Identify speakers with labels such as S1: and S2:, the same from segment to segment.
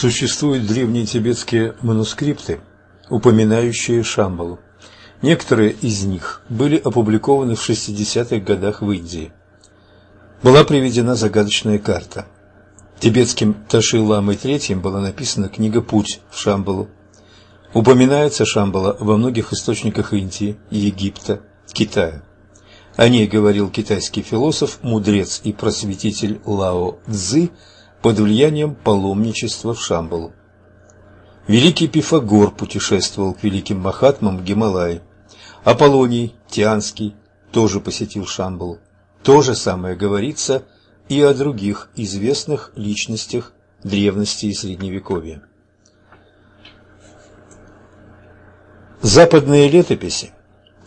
S1: Существуют древние тибетские манускрипты, упоминающие Шамбалу. Некоторые из них были опубликованы в 60-х годах в Индии. Была приведена загадочная карта. Тибетским Таши-ламой III была написана книга «Путь в Шамбалу». Упоминается Шамбала во многих источниках Индии, Египта, Китая. О ней говорил китайский философ, мудрец и просветитель Лао Цзы под влиянием паломничества в Шамбалу. Великий Пифагор путешествовал к великим Махатмам в Гималае. Аполлоний Тианский тоже посетил Шамбалу. То же самое говорится и о других известных личностях древности и средневековья. Западные летописи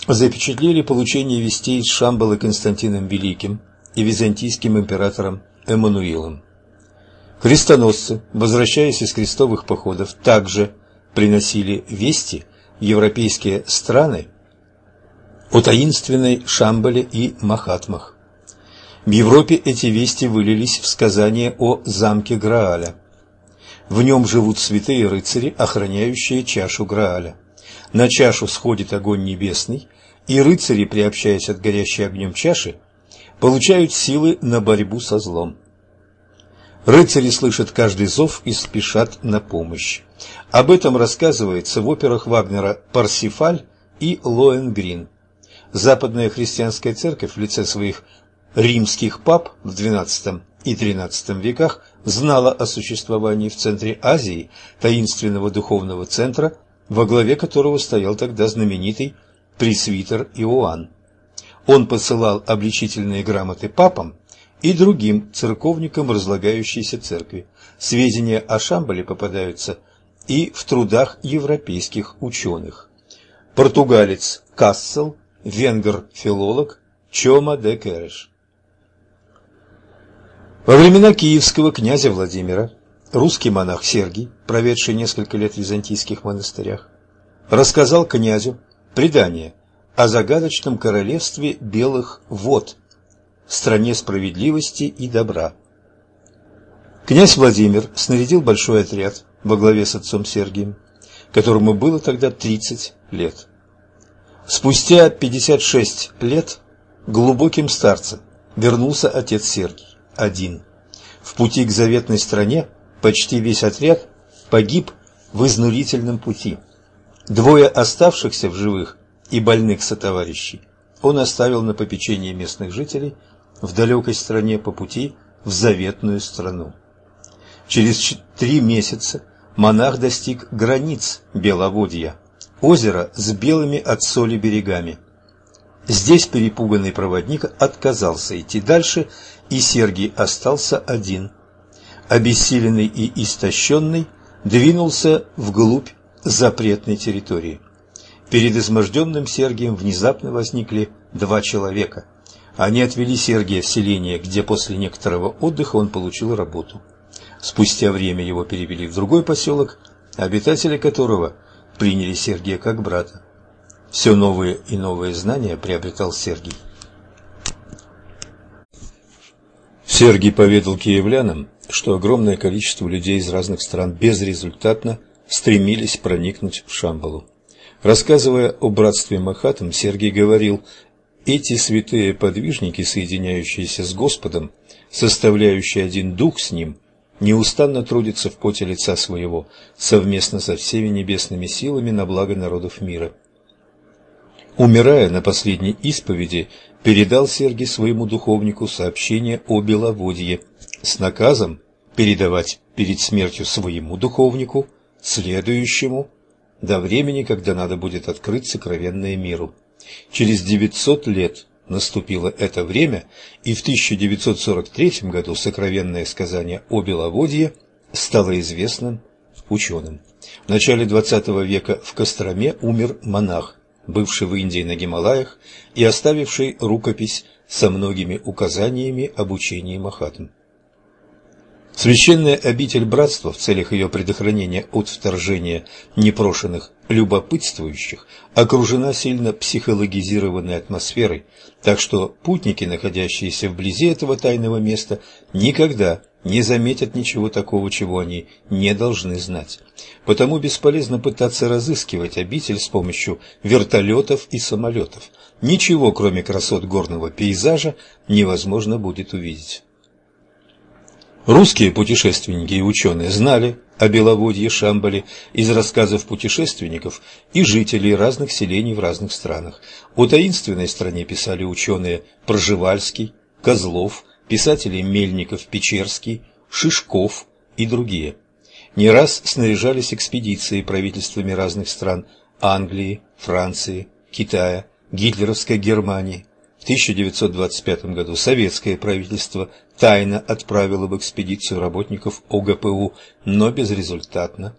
S1: запечатлели получение вестей из Шамбалы Константином Великим и византийским императором Эммануилом. Крестоносцы, возвращаясь из крестовых походов, также приносили вести в европейские страны о таинственной Шамбале и Махатмах. В Европе эти вести вылились в сказание о замке Грааля. В нем живут святые рыцари, охраняющие чашу Грааля. На чашу сходит огонь небесный, и рыцари, приобщаясь от горящей огнем чаши, получают силы на борьбу со злом. Рыцари слышат каждый зов и спешат на помощь. Об этом рассказывается в операх Вагнера «Парсифаль» и «Лоэнгрин». Западная христианская церковь в лице своих римских пап в XII и XIII веках знала о существовании в центре Азии таинственного духовного центра, во главе которого стоял тогда знаменитый пресвитер Иоанн. Он посылал обличительные грамоты папам и другим церковникам разлагающейся церкви. Сведения о Шамбале попадаются и в трудах европейских ученых. Португалец Кассел, венгр-филолог Чома де Кереш. Во времена киевского князя Владимира русский монах Сергий, проведший несколько лет в византийских монастырях, рассказал князю предание о загадочном королевстве белых вод – стране справедливости и добра. Князь Владимир снарядил большой отряд во главе с отцом Сергием, которому было тогда 30 лет. Спустя 56 лет глубоким старцем вернулся отец Сергий, один. В пути к заветной стране почти весь отряд погиб в изнурительном пути. Двое оставшихся в живых и больных сотоварищей он оставил на попечение местных жителей – в далекой стране по пути в заветную страну. Через три месяца монах достиг границ Беловодья, озера с белыми от соли берегами. Здесь перепуганный проводник отказался идти дальше, и Сергий остался один. Обессиленный и истощенный двинулся вглубь запретной территории. Перед изможденным Сергием внезапно возникли два человека. Они отвели Сергия в селение, где после некоторого отдыха он получил работу. Спустя время его перевели в другой поселок, обитатели которого приняли Сергия как брата. Все новые и новые знания приобретал Сергий. Сергий поведал киевлянам, что огромное количество людей из разных стран безрезультатно стремились проникнуть в Шамбалу. Рассказывая о братстве Махатам, Сергий говорил, эти святые подвижники, соединяющиеся с Господом, составляющие один дух с Ним, неустанно трудятся в поте лица своего, совместно со всеми небесными силами на благо народов мира. Умирая на последней исповеди, передал Сергий своему духовнику сообщение о Беловодье с наказом передавать перед смертью своему духовнику, следующему, до времени, когда надо будет открыть сокровенное миру. Через 900 лет наступило это время, и в 1943 году сокровенное сказание о Беловодье стало известным ученым. В начале XX века в Костроме умер монах, бывший в Индии на Гималаях и оставивший рукопись со многими указаниями об учении Махатм. Священная обитель братства в целях ее предохранения от вторжения непрошенных любопытствующих окружена сильно психологизированной атмосферой, так что путники, находящиеся вблизи этого тайного места, никогда не заметят ничего такого, чего они не должны знать. Потому бесполезно пытаться разыскивать обитель с помощью вертолетов и самолетов. Ничего, кроме красот горного пейзажа, невозможно будет увидеть. Русские путешественники и ученые знали о Беловодье Шамбале из рассказов путешественников и жителей разных селений в разных странах. О таинственной стране писали ученые Проживальский, Козлов, писатели Мельников, Печерский, Шишков и другие. Не раз снаряжались экспедиции правительствами разных стран Англии, Франции, Китая, гитлеровской Германии. В 1925 году советское правительство тайно отправило в экспедицию работников ОГПУ, но безрезультатно.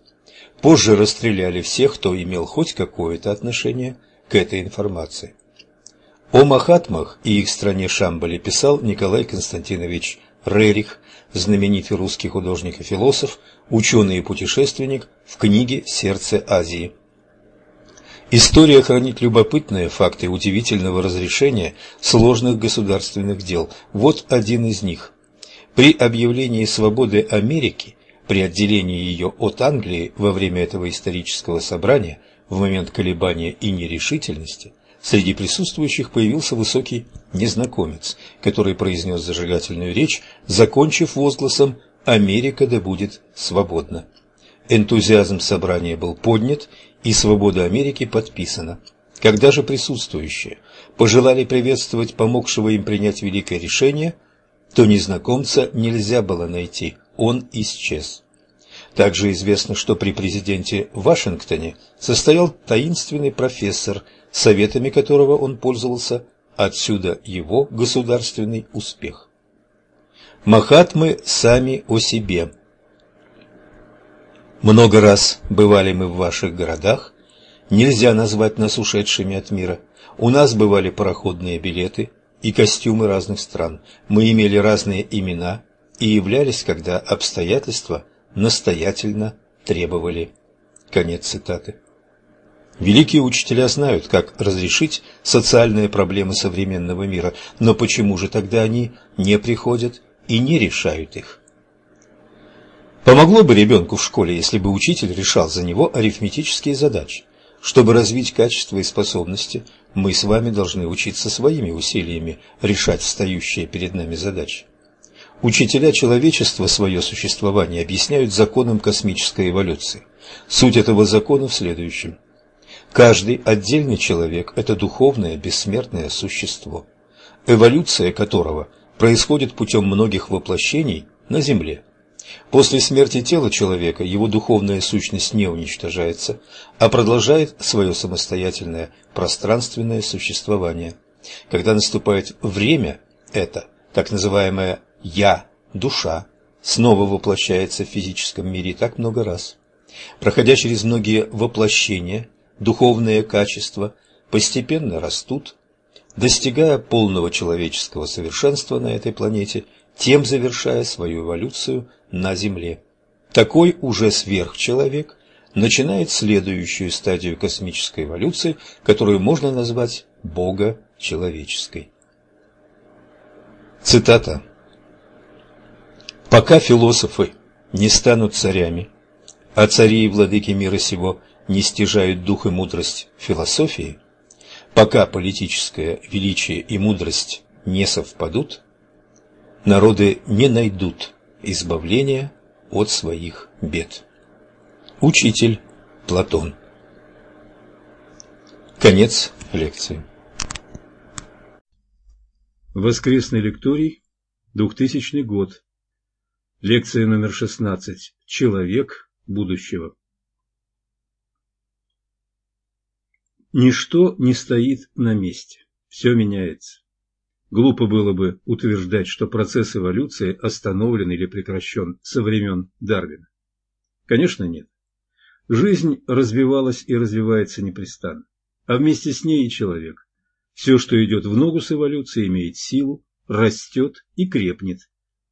S1: Позже расстреляли всех, кто имел хоть какое-то отношение к этой информации. О Махатмах и их стране Шамбале писал Николай Константинович Рерих, знаменитый русский художник и философ, ученый и путешественник в книге «Сердце Азии». История хранит любопытные факты удивительного разрешения сложных государственных дел. Вот один из них. При объявлении свободы Америки, при отделении ее от Англии во время этого исторического собрания, в момент колебания и нерешительности, среди присутствующих появился высокий незнакомец, который произнес зажигательную речь, закончив возгласом «Америка да будет свободна». Энтузиазм собрания был поднят, и свобода Америки подписана. Когда же присутствующие пожелали приветствовать помогшего им принять великое решение, то незнакомца нельзя было найти, он исчез. Также известно, что при президенте Вашингтоне состоял таинственный профессор, советами которого он пользовался, отсюда его государственный успех. Махатмы сами о себе – много раз бывали мы в ваших городах, нельзя назвать нас ушедшими от мира. У нас бывали пароходные билеты и костюмы разных стран. Мы имели разные имена и являлись, когда обстоятельства настоятельно требовали. Конец цитаты. Великие учителя знают, как разрешить социальные проблемы современного мира, но почему же тогда они не приходят и не решают их? Помогло бы ребенку в школе, если бы учитель решал за него арифметические задачи. Чтобы развить качество и способности, мы с вами должны учиться своими усилиями решать встающие перед нами задачи. Учителя человечества свое существование объясняют законом космической эволюции. Суть этого закона в следующем. Каждый отдельный человек – это духовное бессмертное существо, эволюция которого происходит путем многих воплощений на Земле – После смерти тела человека его духовная сущность не уничтожается, а продолжает свое самостоятельное пространственное существование. Когда наступает время, это, так называемое «я», душа, снова воплощается в физическом мире так много раз. Проходя через многие воплощения, духовные качества постепенно растут, достигая полного человеческого совершенства на этой планете тем завершая свою эволюцию на Земле. Такой уже сверхчеловек начинает следующую стадию космической эволюции, которую можно назвать богочеловеческой. Цитата. «Пока философы не станут царями, а цари и владыки мира сего не стяжают дух и мудрость философии, пока политическое величие и мудрость не совпадут, народы не найдут избавления от своих бед. Учитель Платон. Конец лекции.
S2: Воскресный лекторий, 2000 год. Лекция номер 16. Человек будущего. Ничто не стоит на месте. Все меняется. Глупо было бы утверждать, что процесс эволюции остановлен или прекращен со времен Дарвина. Конечно, нет. Жизнь развивалась и развивается непрестанно, а вместе с ней и человек. Все, что идет в ногу с эволюцией, имеет силу, растет и крепнет.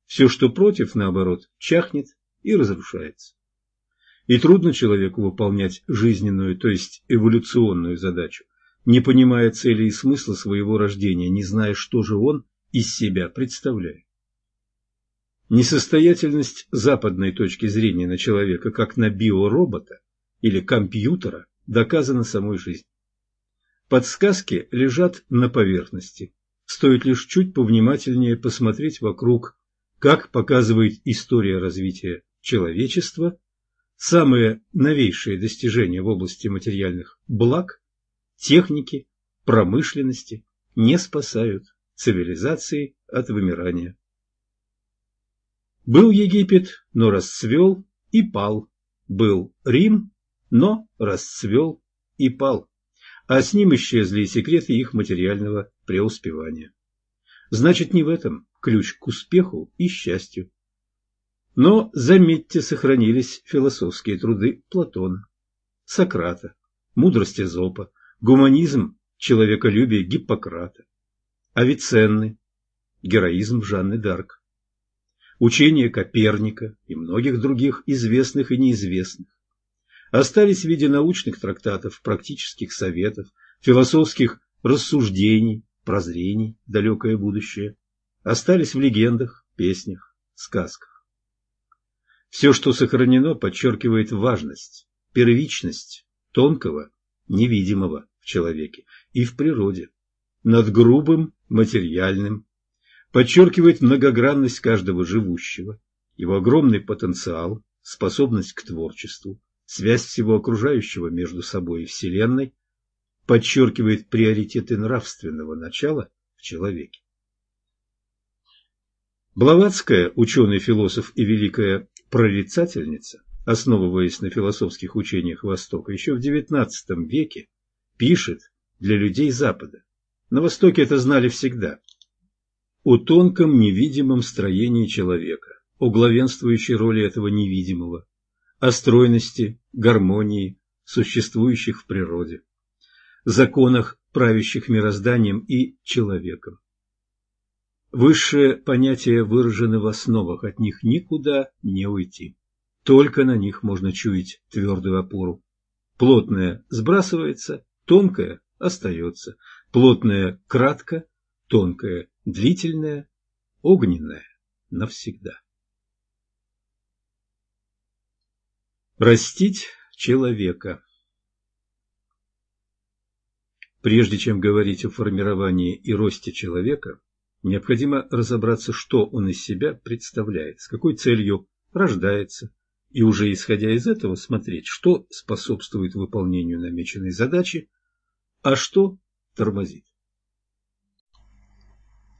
S2: Все, что против, наоборот, чахнет и разрушается. И трудно человеку выполнять жизненную, то есть эволюционную задачу, не понимая цели и смысла своего рождения, не зная, что же он из себя представляет.
S1: Несостоятельность западной точки зрения на человека как на биоробота или компьютера доказана самой жизнью. Подсказки лежат на поверхности. Стоит лишь чуть повнимательнее посмотреть вокруг, как показывает история развития человечества, самые новейшие достижения в области материальных благ, техники, промышленности не спасают цивилизации от вымирания. Был Египет, но расцвел и пал. Был Рим, но расцвел и пал. А с ним исчезли и секреты их материального преуспевания. Значит, не в этом ключ к успеху и счастью. Но, заметьте, сохранились философские труды Платона, Сократа, мудрость Эзопа, гуманизм, человеколюбие Гиппократа, Авиценны, героизм Жанны Д'Арк учения Коперника и многих других известных и неизвестных. Остались в виде научных трактатов, практических советов, философских рассуждений, прозрений, далекое будущее. Остались в легендах, песнях, сказках. Все, что сохранено, подчеркивает важность, первичность тонкого, невидимого в человеке и в природе, над грубым, материальным, подчеркивает многогранность каждого живущего, его огромный потенциал, способность к творчеству, связь всего окружающего между собой и Вселенной, подчеркивает приоритеты нравственного начала в человеке. Блаватская, ученый-философ и великая прорицательница, основываясь на философских учениях Востока, еще в XIX веке пишет для людей Запада. На Востоке это знали всегда – о тонком невидимом строении человека, о главенствующей роли этого невидимого, о стройности, гармонии, существующих в природе, законах, правящих мирозданием и человеком. Высшие понятия выражены в основах, от них никуда не уйти. Только на них можно чуять твердую опору. Плотное сбрасывается, тонкое остается. Плотное кратко, тонкое длительное, огненное навсегда. Растить человека Прежде чем говорить о формировании и росте человека, необходимо разобраться, что он из себя представляет, с какой целью рождается, и уже исходя из этого смотреть, что способствует выполнению намеченной задачи, а что тормозит.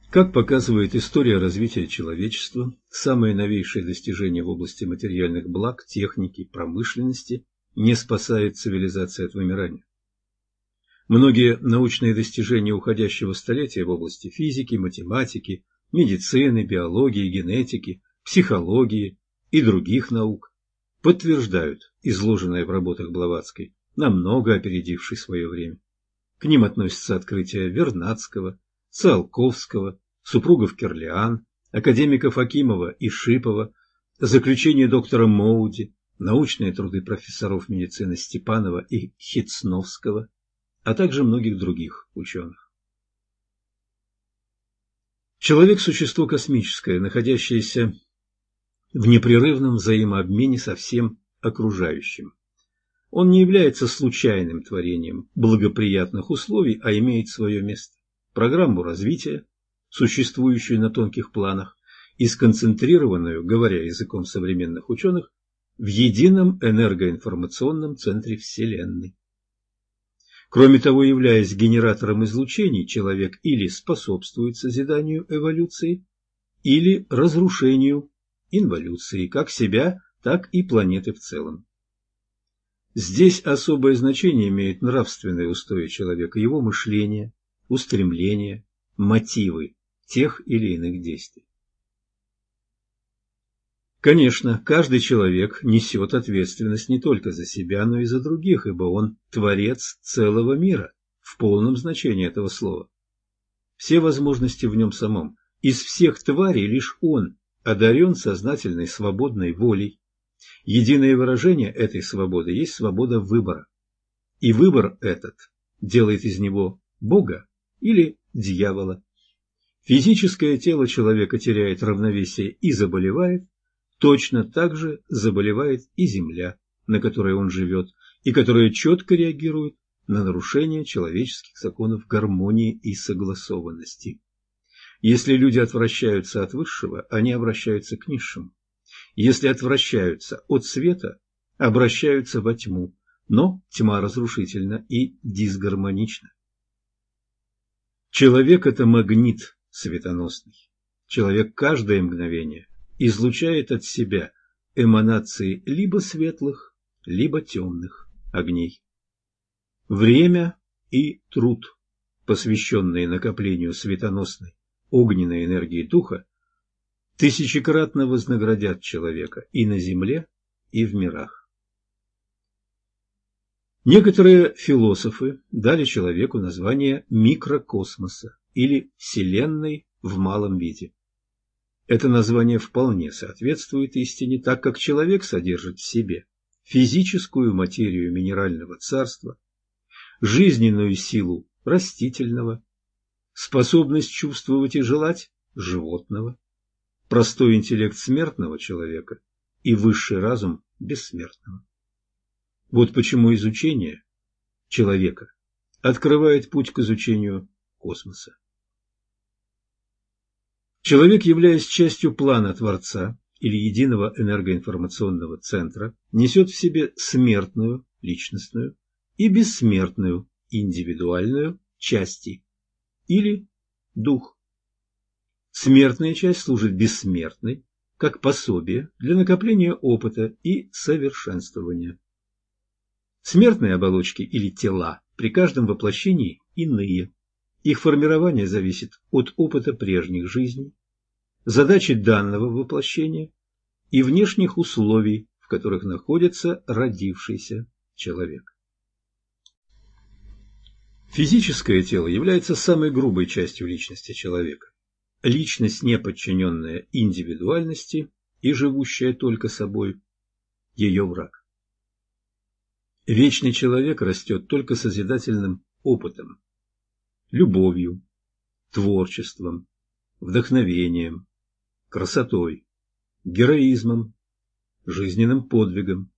S1: Как показывает история развития человечества, самые новейшие достижения в области материальных благ, техники, промышленности не спасают цивилизацию от вымирания. Многие научные достижения уходящего столетия в области физики, математики, медицины, биологии, генетики, психологии и других наук подтверждают изложенное в работах Блаватской, намного опередившей свое время. К ним относятся открытия Вернадского, Циолковского, супругов Керлиан, академиков Акимова и Шипова, заключение доктора Моуди, научные труды профессоров медицины Степанова и Хицновского, а также многих других ученых. Человек – существо космическое, находящееся в непрерывном взаимообмене со всем окружающим. Он не является случайным творением благоприятных условий, а имеет свое место, программу развития, существующую на тонких планах, и сконцентрированную, говоря языком современных ученых, в едином энергоинформационном центре Вселенной. Кроме того, являясь генератором излучений, человек или способствует созиданию эволюции, или разрушению инволюции как себя, так и планеты в целом. Здесь особое значение имеют нравственные устои человека, его мышление, устремления, мотивы, тех или иных действий. Конечно, каждый человек несет ответственность не только за себя, но и за других, ибо он творец целого мира, в полном значении этого слова. Все возможности в нем самом. Из всех тварей лишь он одарен сознательной свободной волей. Единое выражение этой свободы есть свобода выбора. И выбор этот делает из него Бога или дьявола Физическое тело человека теряет равновесие и заболевает, точно так же заболевает и Земля, на которой он живет, и которая четко реагирует на нарушение человеческих законов гармонии и согласованности. Если люди отвращаются от высшего, они обращаются к низшему. Если отвращаются от света, обращаются во тьму, но тьма разрушительна и дисгармонична. Человек – это магнит светоносный. Человек каждое мгновение излучает от себя эманации либо светлых, либо темных огней. Время и труд, посвященные накоплению светоносной огненной энергии духа, тысячекратно вознаградят человека и на земле, и в мирах. Некоторые философы дали человеку название микрокосмоса или Вселенной в малом виде. Это название вполне соответствует истине, так как человек содержит в себе физическую материю минерального царства, жизненную силу растительного, способность чувствовать и желать животного, простой интеллект смертного человека и высший разум бессмертного. Вот почему изучение человека открывает путь к изучению космоса. Человек, являясь частью плана Творца или единого энергоинформационного центра, несет в себе смертную, личностную и бессмертную, индивидуальную части или дух. Смертная часть служит бессмертной, как пособие для накопления опыта и совершенствования. Смертные оболочки или тела при каждом воплощении иные. Их формирование зависит от опыта прежних жизней, задачи данного воплощения и внешних условий, в которых находится родившийся человек. Физическое тело является самой грубой частью личности человека. Личность, не подчиненная индивидуальности и живущая только собой, ее враг. Вечный человек растет только созидательным опытом, любовью, творчеством, вдохновением, красотой, героизмом, жизненным подвигом.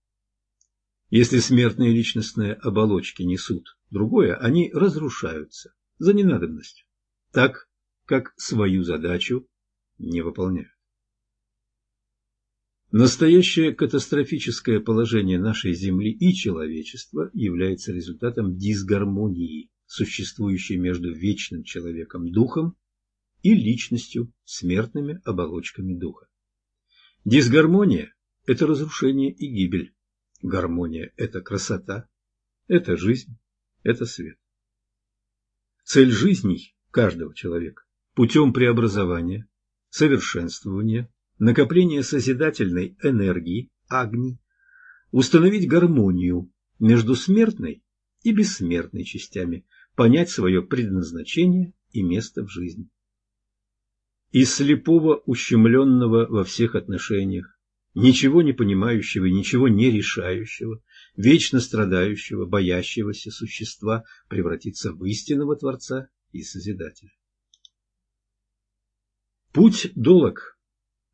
S1: Если смертные личностные оболочки несут другое, они разрушаются за ненадобностью, так как свою задачу не выполняют. Настоящее катастрофическое положение нашей Земли и человечества является результатом дисгармонии существующей между вечным человеком-духом и личностью, смертными оболочками духа. Дисгармония – это разрушение и гибель. Гармония – это красота, это жизнь, это свет. Цель жизни каждого человека путем преобразования, совершенствования, накопления созидательной энергии, агни, установить гармонию между смертной и бессмертной частями, понять свое предназначение и место в жизни. Из слепого, ущемленного во всех отношениях, ничего не понимающего и ничего не решающего, вечно страдающего, боящегося существа превратиться в истинного Творца и Созидателя. Путь долог,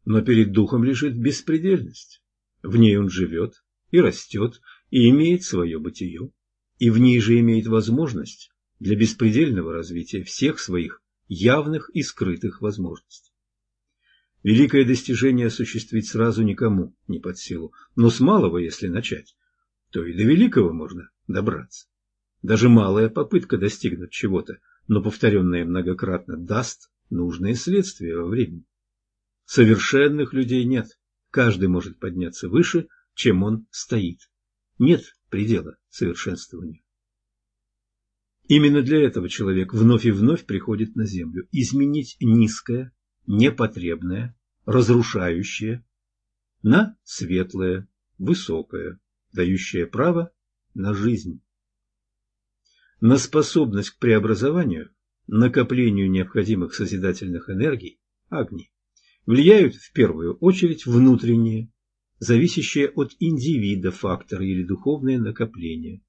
S1: но перед духом лежит беспредельность. В ней он живет и растет, и имеет свое бытие, и в ней же имеет возможность для беспредельного развития всех своих явных и скрытых возможностей. Великое достижение осуществить сразу никому не под силу, но с малого, если начать, то и до великого можно добраться. Даже малая попытка достигнуть чего-то, но повторенная многократно, даст нужные следствия во времени. Совершенных людей нет, каждый может подняться выше, чем он стоит. Нет предела совершенствованию. Именно для этого человек вновь и вновь приходит на землю. Изменить низкое, непотребное, разрушающее на светлое, высокое, дающее право на жизнь. На способность к преобразованию, накоплению необходимых созидательных энергий, огни, влияют в первую очередь внутренние, зависящие от индивида факторы или духовные накопления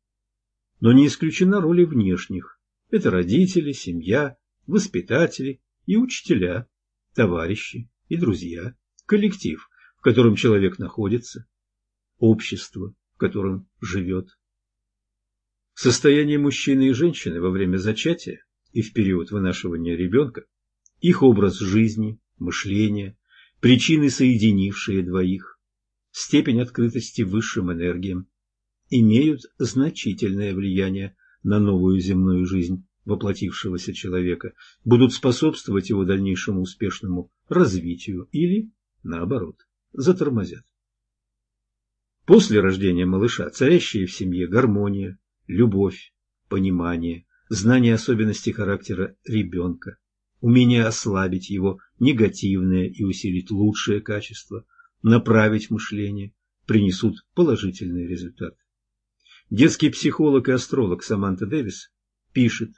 S1: но не исключена роль внешних. Это родители, семья, воспитатели и учителя, товарищи и друзья, коллектив, в котором человек находится, общество, в котором живет. Состояние мужчины и женщины во время зачатия и в период вынашивания ребенка, их образ жизни, мышления, причины, соединившие двоих, степень открытости высшим энергиям, имеют значительное влияние на новую земную жизнь воплотившегося человека, будут способствовать его дальнейшему успешному развитию или, наоборот, затормозят. После рождения малыша царящая в семье гармония, любовь, понимание, знание особенностей характера ребенка, умение ослабить его негативное и усилить лучшее качество, направить мышление, принесут положительные результаты. Детский психолог и астролог Саманта Дэвис пишет,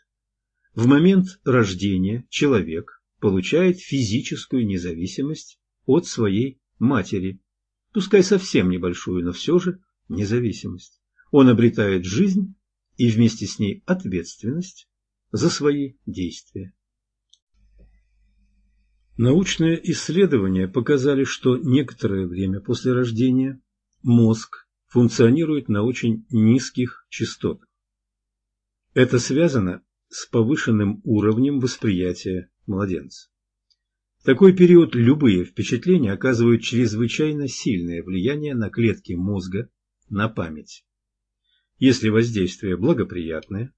S1: в момент рождения человек получает физическую независимость от своей матери, пускай совсем небольшую, но все же независимость. Он обретает жизнь и вместе с ней ответственность за свои действия. Научные исследования показали, что некоторое время после рождения мозг функционирует на очень низких частотах. Это связано с повышенным уровнем восприятия младенца. В такой период любые впечатления оказывают чрезвычайно сильное влияние на клетки мозга, на память. Если воздействие благоприятное,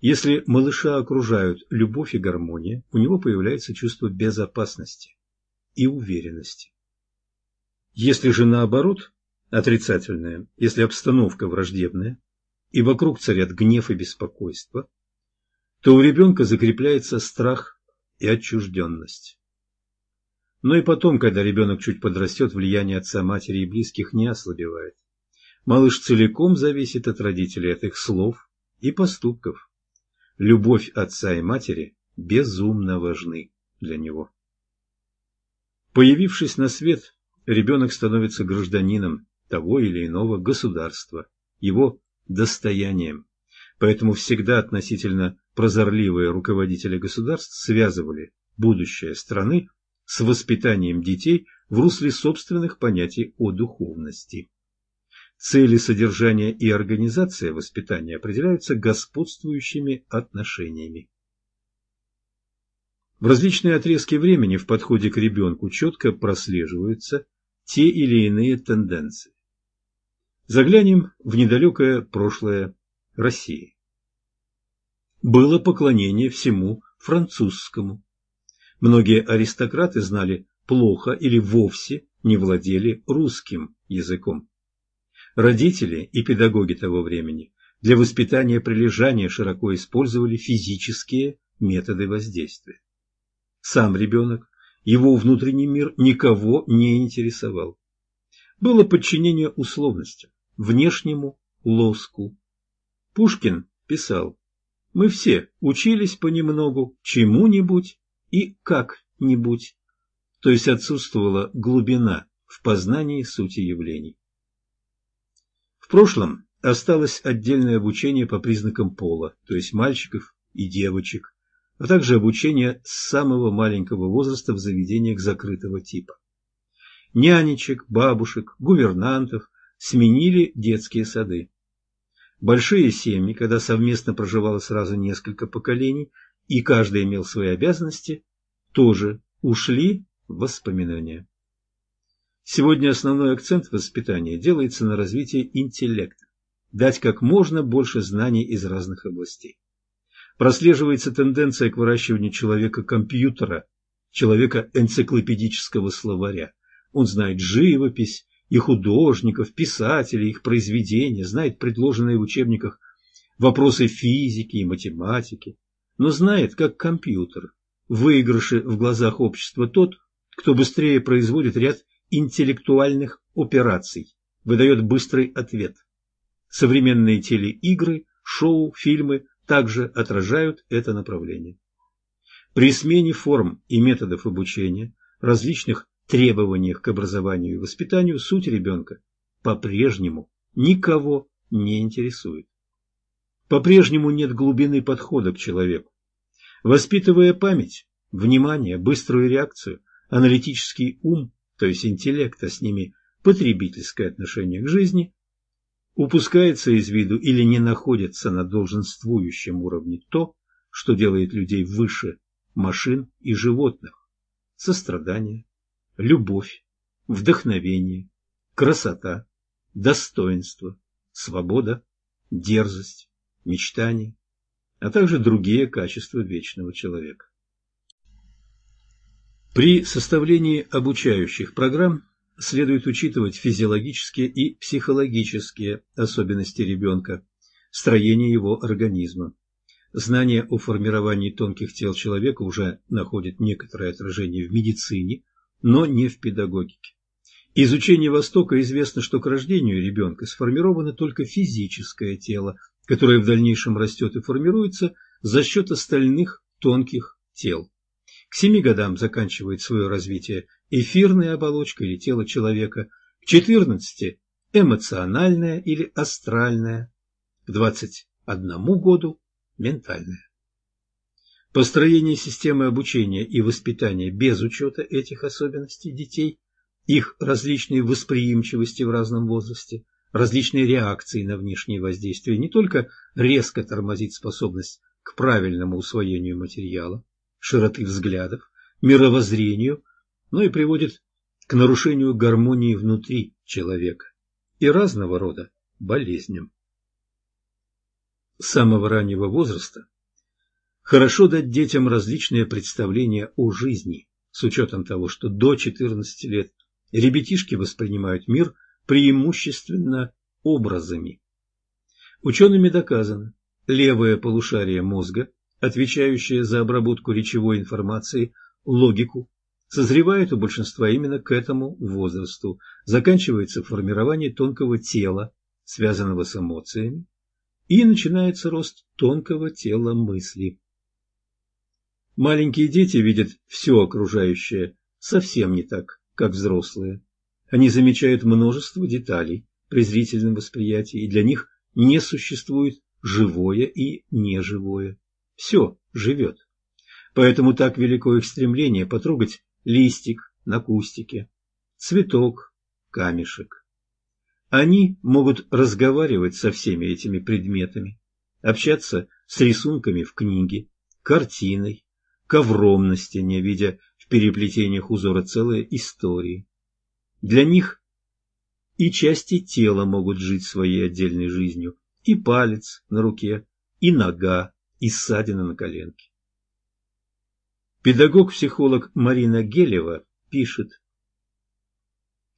S1: если малыша окружают любовь и гармония, у него появляется чувство безопасности и уверенности. Если же наоборот, отрицательное, если обстановка враждебная, и вокруг царят гнев и беспокойство, то у ребенка закрепляется страх и отчужденность. Но и потом, когда ребенок чуть подрастет, влияние отца, матери и близких не ослабевает. Малыш целиком зависит от родителей, от их слов и поступков. Любовь отца и матери безумно важны для него. Появившись на свет, ребенок становится гражданином того или иного государства, его достоянием. Поэтому всегда относительно прозорливые руководители государств связывали будущее страны с воспитанием детей в русле собственных понятий о духовности. Цели содержания и организация воспитания определяются господствующими отношениями. В различные отрезки времени в подходе к ребенку четко прослеживаются те или иные тенденции. Заглянем в недалекое прошлое России. Было поклонение всему французскому. Многие аристократы знали плохо или вовсе не владели русским языком. Родители и педагоги того времени для воспитания прилежания широко использовали физические методы воздействия. Сам ребенок, его внутренний мир никого не интересовал. Было подчинение условностям внешнему лоску. Пушкин писал, мы все учились понемногу чему-нибудь и как-нибудь, то есть отсутствовала глубина в познании сути явлений. В прошлом осталось отдельное обучение по признакам пола, то есть мальчиков и девочек, а также обучение с самого маленького возраста в заведениях закрытого типа. Нянечек, бабушек, гувернантов, сменили детские сады. Большие семьи, когда совместно проживало сразу несколько поколений, и каждый имел свои обязанности, тоже ушли в воспоминания. Сегодня основной акцент воспитания делается на развитии интеллекта, дать как можно больше знаний из разных областей. Прослеживается тенденция к выращиванию человека-компьютера, человека-энциклопедического словаря. Он знает живопись, и художников, писателей, их произведения, знает предложенные в учебниках вопросы физики и математики, но знает, как компьютер, выигрыши в глазах общества тот, кто быстрее производит ряд интеллектуальных операций, выдает быстрый ответ. Современные телеигры, шоу, фильмы также отражают это направление. При смене форм и методов обучения различных требованиях к образованию и воспитанию суть ребенка по-прежнему никого не интересует. По-прежнему нет глубины подхода к человеку. Воспитывая память, внимание, быструю реакцию, аналитический ум, то есть интеллект, а с ними потребительское отношение к жизни, упускается из виду или не находится на долженствующем уровне то, что делает людей выше машин и животных – сострадание, любовь, вдохновение, красота, достоинство, свобода, дерзость, мечтание, а также другие качества вечного человека. При составлении обучающих программ следует учитывать физиологические и психологические особенности ребенка, строение его организма. Знание о формировании тонких тел человека уже находит некоторое отражение в медицине, но не в педагогике. Изучение Востока известно, что к рождению ребенка сформировано только физическое тело, которое в дальнейшем растет и формируется за счет остальных тонких тел. К семи годам заканчивает свое развитие эфирная оболочка или тело человека, к 14 – эмоциональная или астральная, к 21 году – ментальная. Построение системы обучения и воспитания без учета этих особенностей детей, их различной восприимчивости в разном возрасте, различные реакции на внешние воздействия не только резко тормозит способность к правильному усвоению материала, широты взглядов, мировоззрению, но и приводит к нарушению гармонии внутри человека и разного рода болезням. С самого раннего возраста хорошо дать детям различные представления о жизни, с учетом того, что до 14 лет ребятишки воспринимают мир преимущественно образами. Учеными доказано, левое полушарие мозга отвечающая за обработку речевой информации, логику, созревает у большинства именно к этому возрасту, заканчивается формирование тонкого тела, связанного с эмоциями, и начинается рост тонкого тела мысли. Маленькие дети видят все окружающее совсем не так, как взрослые. Они замечают множество деталей при зрительном восприятии, и для них не существует живое и неживое все живет. Поэтому так велико их стремление потрогать листик на кустике, цветок, камешек. Они могут разговаривать со всеми этими предметами, общаться с рисунками в книге, картиной, ковром на стене, видя в переплетениях узора целые истории. Для них и части тела могут жить своей отдельной жизнью, и палец на руке, и нога, и ссадина на коленке. Педагог-психолог Марина Гелева пишет,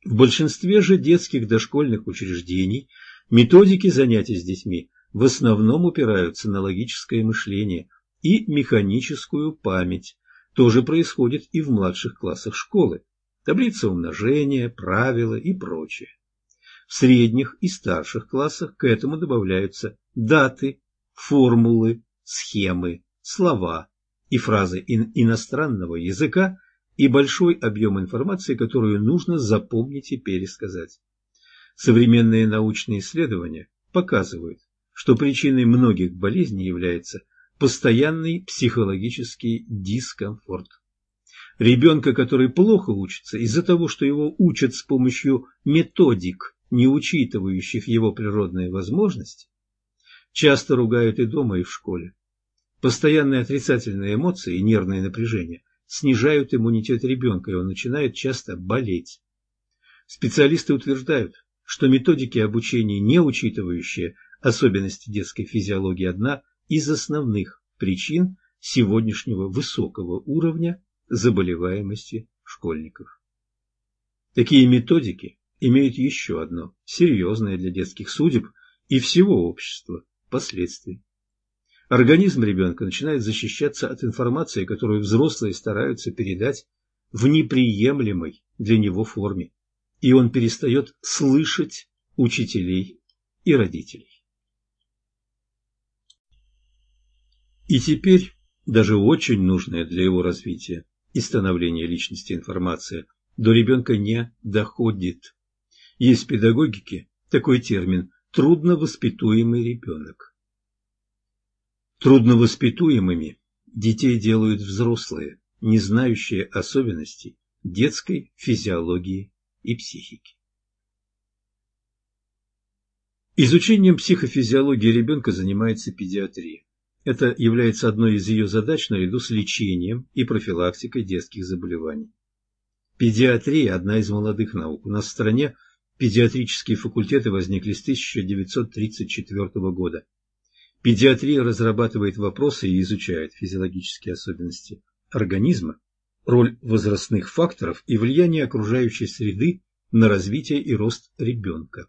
S1: в большинстве же детских дошкольных учреждений методики занятий с детьми в основном упираются на логическое мышление и механическую память. То же происходит и в младших классах школы. Таблица умножения, правила и прочее. В средних и старших классах к этому добавляются даты, формулы, схемы, слова и фразы иностранного языка и большой объем информации, которую нужно запомнить и пересказать. Современные научные исследования показывают, что причиной многих болезней является постоянный психологический дискомфорт. Ребенка, который плохо учится из-за того, что его учат с помощью методик, не учитывающих его природные возможности, часто ругают и дома, и в школе. Постоянные отрицательные эмоции и нервное напряжение снижают иммунитет ребенка, и он начинает часто болеть. Специалисты утверждают, что методики обучения, не учитывающие особенности детской физиологии, одна из основных причин сегодняшнего высокого уровня заболеваемости школьников. Такие методики имеют еще одно серьезное для детских судеб и всего общества последствий. Организм ребенка начинает защищаться от информации, которую взрослые стараются передать в неприемлемой для него форме, и он перестает слышать учителей и родителей. И теперь даже очень нужная для его развития и становления личности информация до ребенка не доходит. Есть в педагогике такой термин трудновоспитуемый ребенок. Трудновоспитуемыми детей делают взрослые, не знающие особенностей детской физиологии и психики. Изучением психофизиологии ребенка занимается педиатрия. Это является одной из ее задач наряду с лечением и профилактикой детских заболеваний. Педиатрия – одна из молодых наук. У нас в стране педиатрические факультеты возникли с 1934 года. Педиатрия разрабатывает вопросы и изучает физиологические особенности организма, роль возрастных факторов и влияние окружающей среды на развитие и рост ребенка.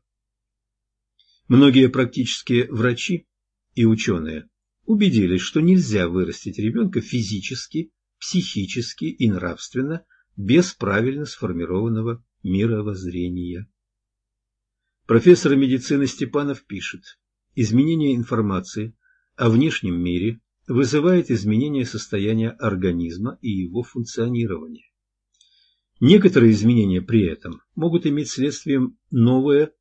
S1: Многие практические врачи и ученые убедились, что нельзя вырастить ребенка физически, психически и нравственно без правильно сформированного мировоззрения. Профессор медицины Степанов пишет, изменение информации о внешнем мире вызывает изменение состояния организма и его функционирования. Некоторые изменения при этом могут иметь следствием новые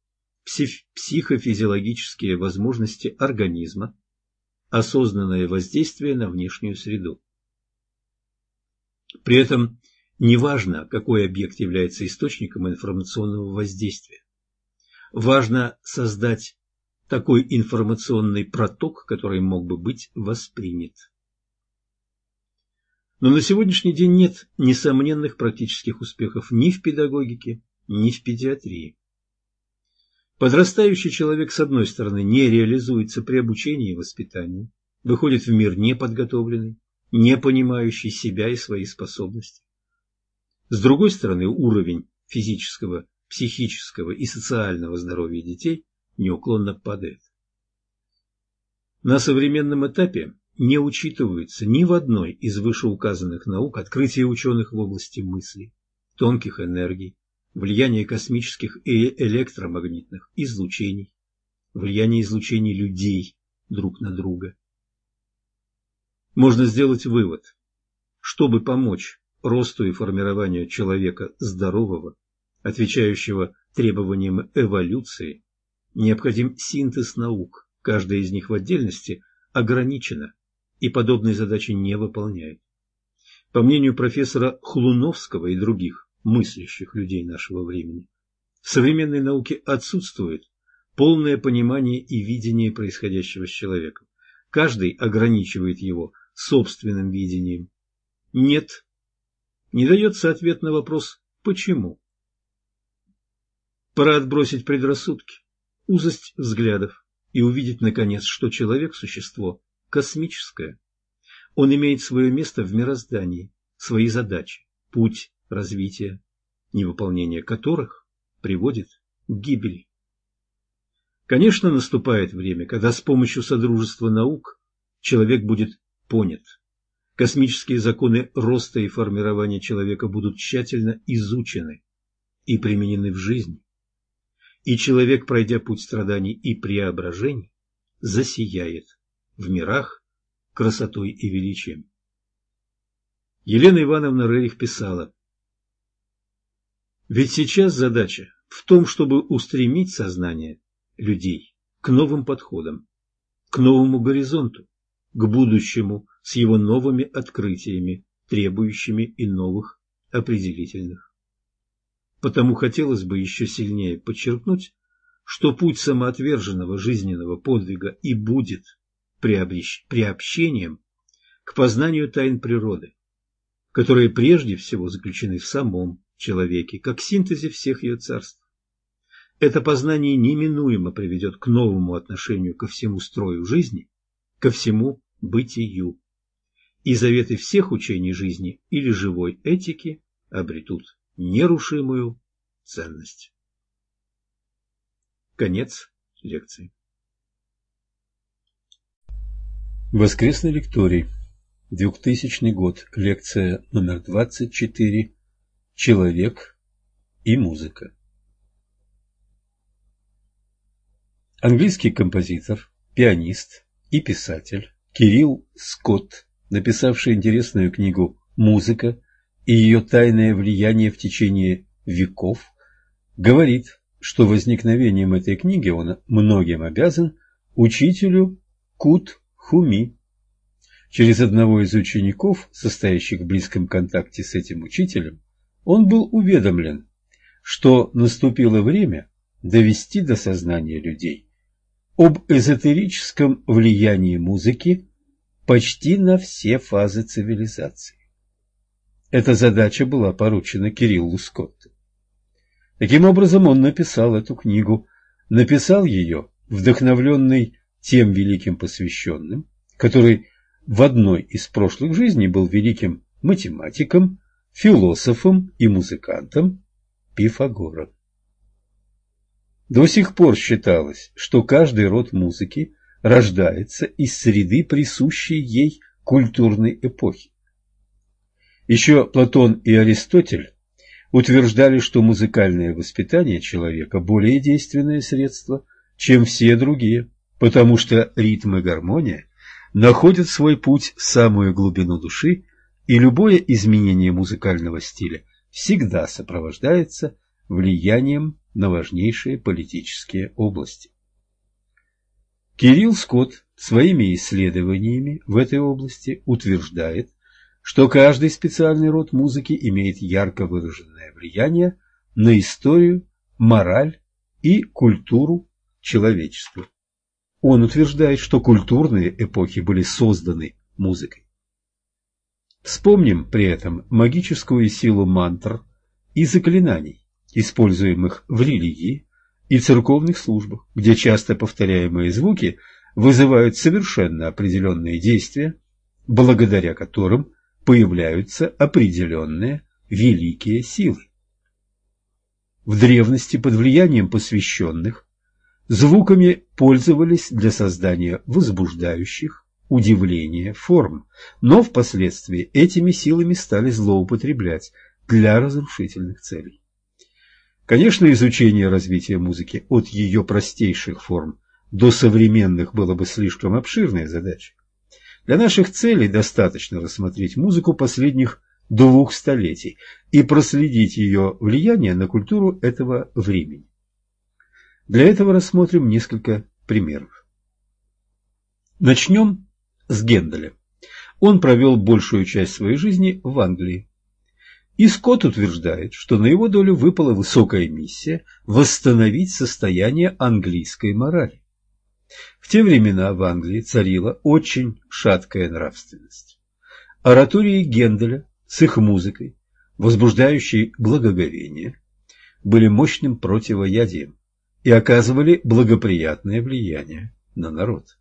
S1: психофизиологические возможности организма, осознанное воздействие на внешнюю среду. При этом неважно, какой объект является источником информационного воздействия. Важно создать такой информационный проток, который мог бы быть воспринят. Но на сегодняшний день нет несомненных практических успехов ни в педагогике, ни в педиатрии. Подрастающий человек, с одной стороны, не реализуется при обучении и воспитании, выходит в мир неподготовленный, не понимающий себя и свои способности. С другой стороны, уровень физического, психического и социального здоровья детей неуклонно падает. На современном этапе не учитываются ни в одной из вышеуказанных наук открытия ученых в области мысли, тонких энергий, влияние космических и электромагнитных излучений, влияние излучений людей друг на друга. Можно сделать вывод. Чтобы помочь росту и формированию человека здорового, отвечающего требованиям эволюции, необходим синтез наук, каждая из них в отдельности ограничена и подобные задачи не выполняет. По мнению профессора Хлуновского и других, мыслящих людей нашего времени. В современной науке отсутствует полное понимание и видение происходящего с человеком. Каждый ограничивает его собственным видением. Нет. Не дается ответ на вопрос «почему?». Пора отбросить предрассудки, узость взглядов и увидеть, наконец, что человек – существо космическое. Он имеет свое место в мироздании, свои задачи, путь, развития, невыполнение которых приводит к гибели. Конечно, наступает время, когда с помощью Содружества наук человек будет понят. Космические законы роста и формирования человека будут тщательно изучены и применены в жизни. И человек, пройдя путь страданий и преображений, засияет в мирах красотой и величием. Елена Ивановна Рерих писала, ведь сейчас задача в том, чтобы устремить сознание людей к новым подходам, к новому горизонту, к будущему с его новыми открытиями, требующими и новых определительных. Потому хотелось бы еще сильнее подчеркнуть, что путь самоотверженного жизненного подвига и будет приобщением к познанию тайн природы, которые прежде всего заключены в самом человеке, как синтезе всех ее царств. Это познание неминуемо приведет к новому отношению ко всему строю жизни, ко всему бытию. И заветы всех учений жизни или живой этики обретут нерушимую ценность. Конец лекции.
S3: Воскресный лекторий. 2000 год. Лекция номер 24 Человек и музыка. Английский композитор, пианист и писатель Кирилл Скотт, написавший интересную книгу «Музыка и ее тайное влияние в течение веков», говорит, что возникновением этой книги он многим обязан учителю Кут Хуми.
S1: Через одного из учеников, состоящих в близком контакте с этим учителем, он был уведомлен, что наступило время довести до сознания людей об эзотерическом влиянии музыки почти на все фазы цивилизации. Эта задача была поручена Кириллу Скотту. Таким образом, он написал эту книгу, написал ее, вдохновленный тем великим посвященным, который в одной из прошлых жизней был великим математиком, философом и музыкантом Пифагором. До сих пор считалось, что каждый род музыки рождается из среды, присущей ей культурной эпохи. Еще Платон и Аристотель утверждали, что музыкальное воспитание человека более действенное средство, чем все другие, потому что ритм и гармония находят свой путь в самую глубину души, и любое изменение музыкального стиля всегда сопровождается влиянием на важнейшие политические области. Кирилл Скотт своими исследованиями в этой области утверждает, что каждый специальный род музыки имеет ярко выраженное влияние на историю, мораль и культуру человечества. Он утверждает, что культурные эпохи были созданы музыкой. Вспомним при этом магическую силу мантр и заклинаний, используемых в религии и церковных службах, где часто повторяемые звуки вызывают совершенно определенные действия, благодаря которым появляются определенные великие силы. В древности под влиянием посвященных звуками пользовались для создания возбуждающих удивление форм, но впоследствии этими силами стали злоупотреблять для разрушительных целей. Конечно, изучение развития музыки от ее простейших форм до современных было бы слишком обширной задачей. Для наших целей достаточно рассмотреть музыку последних двух столетий и проследить ее влияние на культуру этого времени. Для этого рассмотрим несколько примеров. Начнем с Генделя. Он провел большую часть своей жизни в Англии. И Скотт утверждает, что на его долю выпала высокая миссия восстановить состояние английской морали. В те времена в Англии царила очень шаткая нравственность. Оратории Генделя с их музыкой, возбуждающей благоговение, были мощным противоядием и оказывали благоприятное влияние на народ.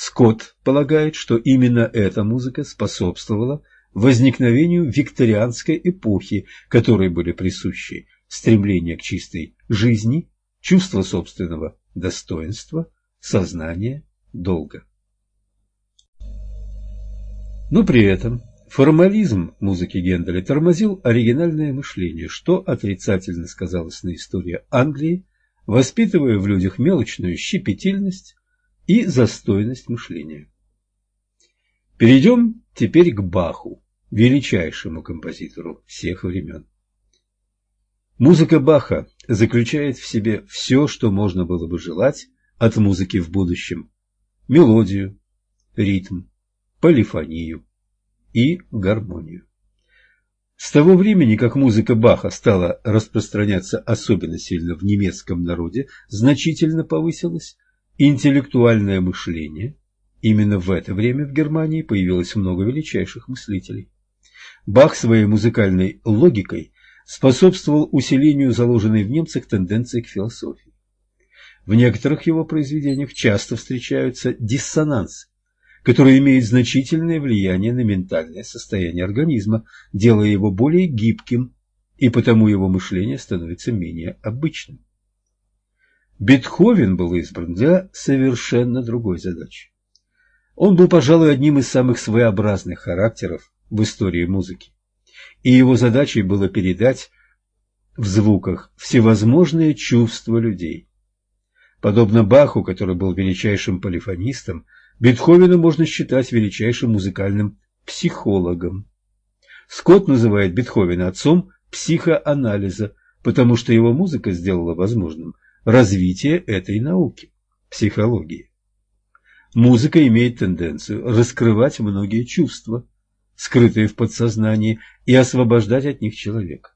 S1: Скотт полагает, что именно эта музыка способствовала возникновению викторианской эпохи, которой были присущи стремление к чистой жизни, чувство собственного достоинства, сознание долга. Но при этом формализм музыки Генделя тормозил оригинальное мышление, что отрицательно сказалось на истории Англии, воспитывая в людях мелочную щепетильность и застойность мышления. Перейдем теперь к Баху, величайшему композитору всех времен. Музыка Баха заключает в себе все, что можно было бы желать от музыки в будущем. Мелодию, ритм, полифонию и гармонию. С того времени, как музыка Баха стала распространяться особенно сильно в немецком народе, значительно повысилось интеллектуальное мышление. Именно в это время в Германии появилось много величайших мыслителей. Бах своей музыкальной логикой способствовал усилению заложенной в немцах тенденции к философии. В некоторых его произведениях часто встречаются диссонансы, которые имеют значительное влияние на ментальное состояние организма, делая его более гибким, и потому его мышление становится менее обычным. Бетховен был избран для совершенно другой задачи. Он был, пожалуй, одним из самых своеобразных характеров в истории музыки, и его задачей было передать в звуках всевозможные чувства людей, Подобно Баху, который был величайшим полифонистом, Бетховена можно считать величайшим музыкальным психологом. Скотт называет Бетховена отцом психоанализа, потому что его музыка сделала возможным развитие этой науки – психологии. Музыка имеет тенденцию раскрывать многие чувства, скрытые в подсознании, и освобождать от них человека.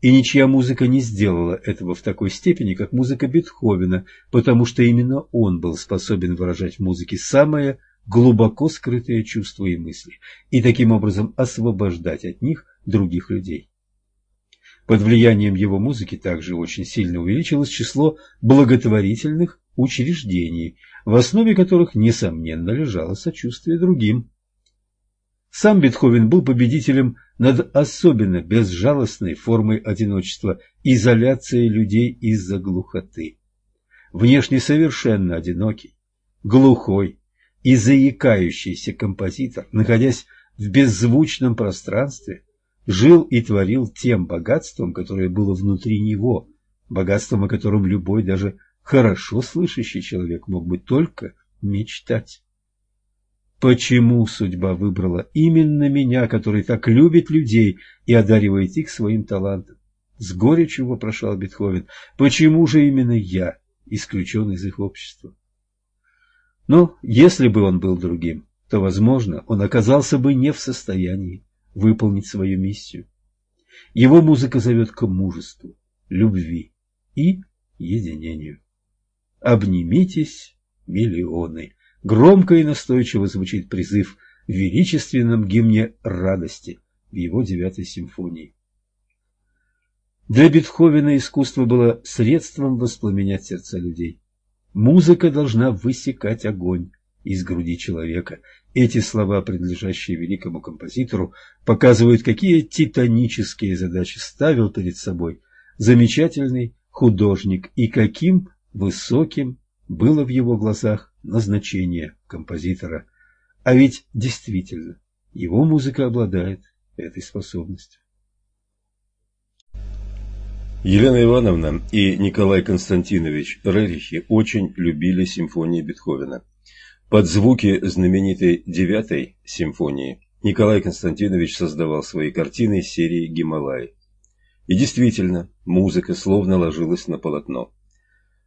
S1: И ничья музыка не сделала этого в такой степени, как музыка Бетховена, потому что именно он был способен выражать в музыке самое глубоко скрытые чувства и мысли, и таким образом освобождать от них других людей. Под влиянием его музыки также очень сильно увеличилось число благотворительных учреждений, в основе которых, несомненно, лежало сочувствие другим. Сам Бетховен был победителем над особенно безжалостной формой одиночества – изоляцией людей из-за глухоты. Внешне совершенно одинокий, глухой и заикающийся композитор, находясь в беззвучном пространстве, жил и творил тем богатством, которое было внутри него, богатством, о котором любой, даже хорошо слышащий человек мог бы только мечтать. Почему судьба выбрала именно меня, который так любит людей и одаривает их своим талантом? С горечью вопрошал Бетховен. Почему же именно я исключен из их общества? Но если бы он был другим, то, возможно, он оказался бы не в состоянии выполнить свою миссию. Его музыка зовет к мужеству, любви и единению. Обнимитесь, миллионы. Громко и настойчиво звучит призыв в величественном гимне радости в его девятой симфонии. Для Бетховена искусство было средством воспламенять сердца людей. Музыка должна высекать огонь из груди человека, эти слова, принадлежащие великому композитору, показывают, какие титанические задачи ставил перед собой замечательный художник и каким высоким было в его глазах назначение композитора. А ведь действительно, его музыка обладает этой способностью.
S4: Елена Ивановна и Николай Константинович Рерихи очень любили симфонии Бетховена. Под звуки знаменитой девятой симфонии Николай Константинович создавал свои картины серии «Гималай». И действительно, музыка словно ложилась на полотно.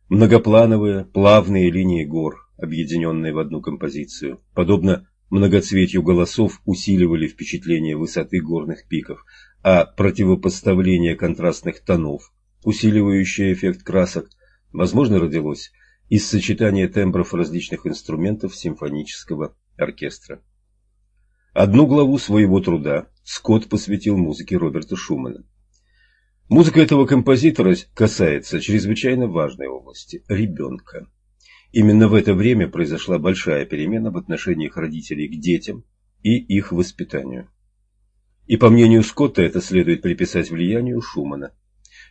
S4: Многоплановые, плавные линии гор, объединенные в одну композицию, подобно многоцветью голосов, усиливали впечатление высоты горных пиков, а противопоставление контрастных тонов, усиливающее эффект красок, возможно, родилось из сочетания тембров различных инструментов симфонического оркестра. Одну главу своего труда Скотт посвятил музыке Роберта Шумана. Музыка этого композитора касается чрезвычайно важной области – ребенка. Именно в это время произошла большая перемена в отношениях родителей к детям и их воспитанию. И по мнению Скотта это следует приписать влиянию Шумана.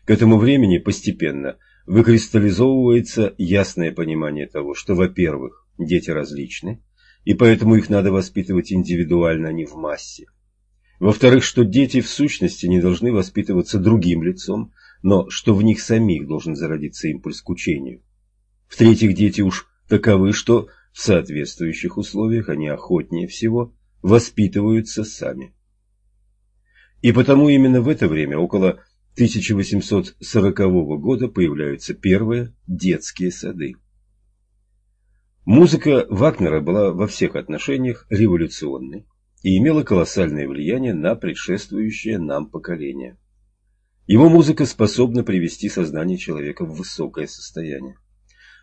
S4: К этому времени постепенно – выкристаллизовывается ясное понимание того, что, во-первых, дети различны, и поэтому их надо воспитывать индивидуально, а не в массе. Во-вторых, что дети в сущности не должны воспитываться другим лицом, но что в них самих должен зародиться импульс к учению. В-третьих, дети уж таковы, что в соответствующих условиях они охотнее всего воспитываются сами. И потому именно в это время, около 1840 года появляются первые детские сады. Музыка Вагнера была во всех отношениях революционной и имела колоссальное влияние на предшествующее нам поколение. Его музыка способна привести сознание человека в высокое состояние.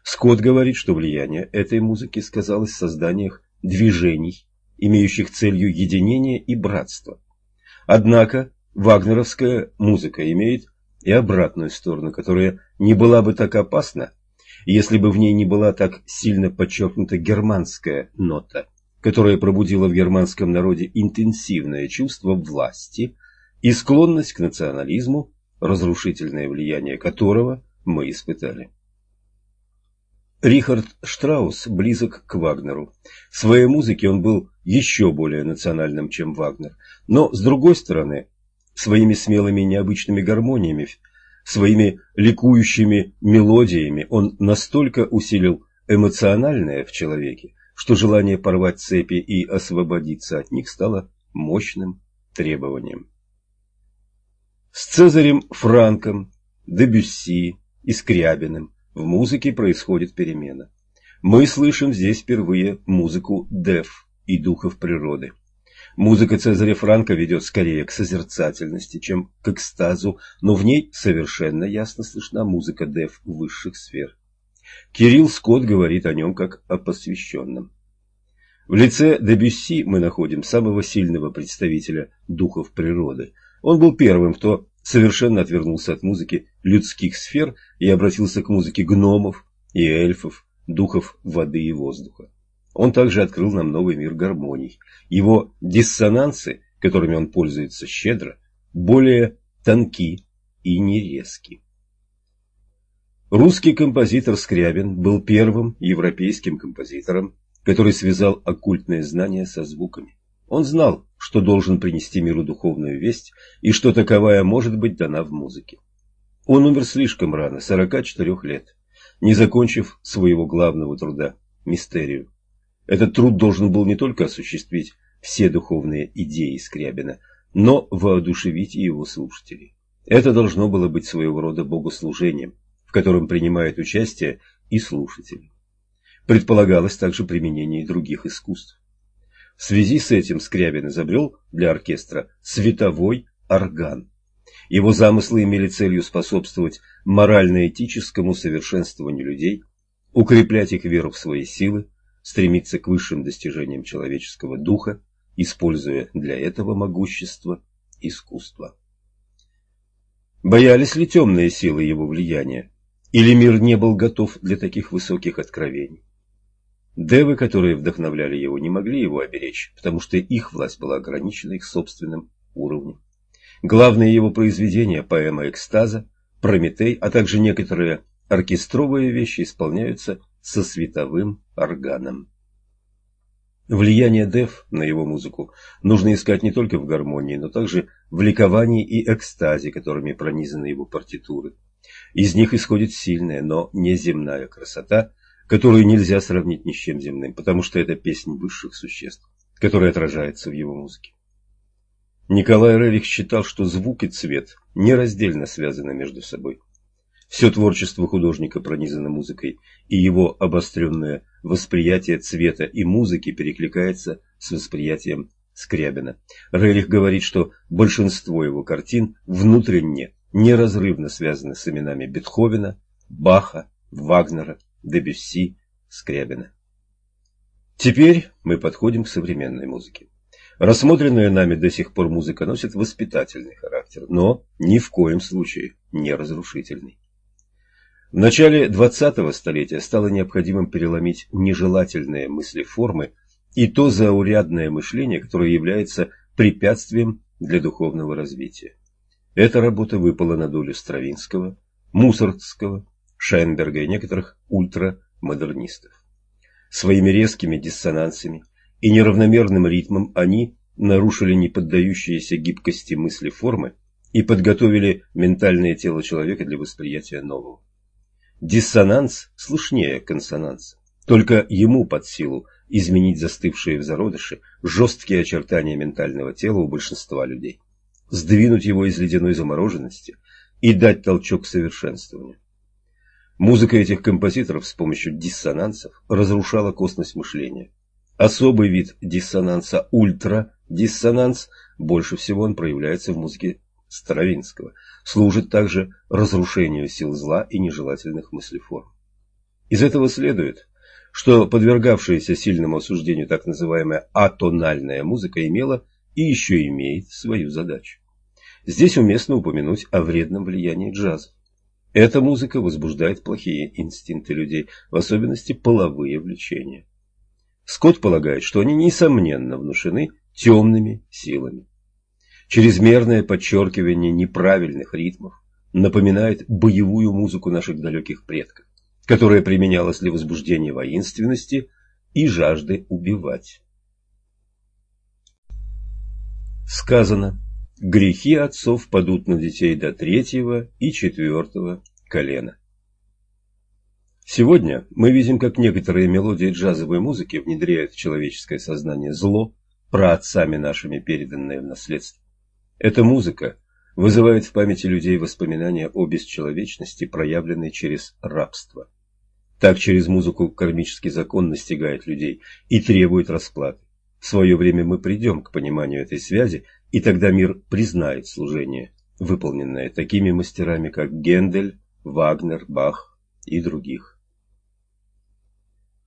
S4: Скотт говорит, что влияние этой музыки сказалось в созданиях движений, имеющих целью единение и братство. Однако Вагнеровская музыка имеет и обратную сторону, которая не была бы так опасна, если бы в ней не была так сильно подчеркнута германская нота, которая пробудила в германском народе интенсивное чувство власти и склонность к национализму, разрушительное влияние которого мы испытали. Рихард Штраус близок к Вагнеру. В своей музыке он был еще более национальным, чем Вагнер. Но, с другой стороны, своими смелыми необычными гармониями, своими ликующими мелодиями он настолько усилил эмоциональное в человеке, что желание порвать цепи и освободиться от них стало мощным требованием. С Цезарем Франком, Дебюсси и Скрябиным в музыке происходит перемена. Мы слышим здесь впервые музыку деф и духов природы. Музыка Цезаря Франка ведет скорее к созерцательности, чем к экстазу, но в ней совершенно ясно слышна музыка деф высших сфер. Кирилл Скотт говорит о нем как о посвященном. В лице Дебюсси мы находим самого сильного представителя духов природы. Он был первым, кто совершенно отвернулся от музыки людских сфер и обратился к музыке гномов и эльфов, духов воды и воздуха. Он также открыл нам новый мир гармоний. Его диссонансы, которыми он пользуется щедро, более тонки и нерезки. Русский композитор Скрябин был первым европейским композитором, который связал оккультные знания со звуками. Он знал, что должен принести миру духовную весть и что таковая может быть дана в музыке. Он умер слишком рано, 44 лет, не закончив своего главного труда – мистерию. Этот труд должен был не только осуществить все духовные идеи Скрябина, но воодушевить и его слушателей. Это должно было быть своего рода богослужением, в котором принимают участие и слушатели. Предполагалось также применение других искусств. В связи с этим Скрябин изобрел для оркестра световой орган. Его замыслы имели целью способствовать морально-этическому совершенствованию людей, укреплять их веру в свои силы, стремиться к высшим достижениям человеческого духа, используя для этого могущество искусства. Боялись ли темные силы его влияния? Или мир не был готов для таких высоких откровений? Девы, которые вдохновляли его, не могли его оберечь, потому что их власть была ограничена их собственным уровнем. Главные его произведения, поэма «Экстаза», «Прометей», а также некоторые оркестровые вещи исполняются со световым органом. Влияние Дев на его музыку нужно искать не только в гармонии, но также в ликовании и экстазе, которыми пронизаны его партитуры. Из них исходит сильная, но неземная красота, которую нельзя сравнить ни с чем земным, потому что это песнь высших существ, которая отражается в его музыке. Николай Рерих считал, что звук и цвет нераздельно связаны между собой. Все творчество художника пронизано музыкой, и его обостренное восприятие цвета и музыки перекликается с восприятием Скрябина. Рерих говорит, что большинство его картин внутренне, неразрывно связаны с именами Бетховена, Баха, Вагнера Дебюсси, Скрябина. Теперь мы подходим к современной музыке. Рассмотренная нами до сих пор музыка носит воспитательный характер, но ни в коем случае не разрушительный. В начале 20-го столетия стало необходимым переломить нежелательные мысли-формы и то заурядное мышление, которое является препятствием для духовного развития. Эта работа выпала на долю Стравинского, Мусоргского, Шайнберга и некоторых ультрамодернистов. Своими резкими диссонансами и неравномерным ритмом они нарушили неподдающиеся гибкости мысли формы и подготовили ментальное тело человека для восприятия нового. Диссонанс слышнее консонанса. Только ему под силу изменить застывшие в зародыше жесткие очертания ментального тела у большинства людей, сдвинуть его из ледяной замороженности и дать толчок совершенствованию. Музыка этих композиторов с помощью диссонансов разрушала косность мышления. Особый вид диссонанса – ультра-диссонанс, больше всего он проявляется в музыке Стравинского, служит также разрушению сил зла и нежелательных мыслеформ. Из этого следует, что подвергавшаяся сильному осуждению так называемая атональная музыка имела и еще имеет свою задачу. Здесь уместно упомянуть о вредном влиянии джаза. Эта музыка возбуждает плохие инстинкты людей, в особенности половые влечения. Скотт полагает, что они несомненно внушены темными силами. Чрезмерное подчеркивание неправильных ритмов напоминает боевую музыку наших далеких предков, которая применялась для возбуждения воинственности и жажды убивать. Сказано Грехи отцов падут на детей до третьего и четвертого колена. Сегодня мы видим, как некоторые мелодии джазовой музыки внедряют в человеческое сознание зло, праотцами нашими переданное в наследство. Эта музыка вызывает в памяти людей воспоминания о бесчеловечности, проявленной через рабство. Так через музыку кармический закон настигает людей и требует расплаты. В свое время мы придем к пониманию этой связи, и тогда мир признает служение, выполненное такими мастерами, как Гендель, Вагнер, Бах и других.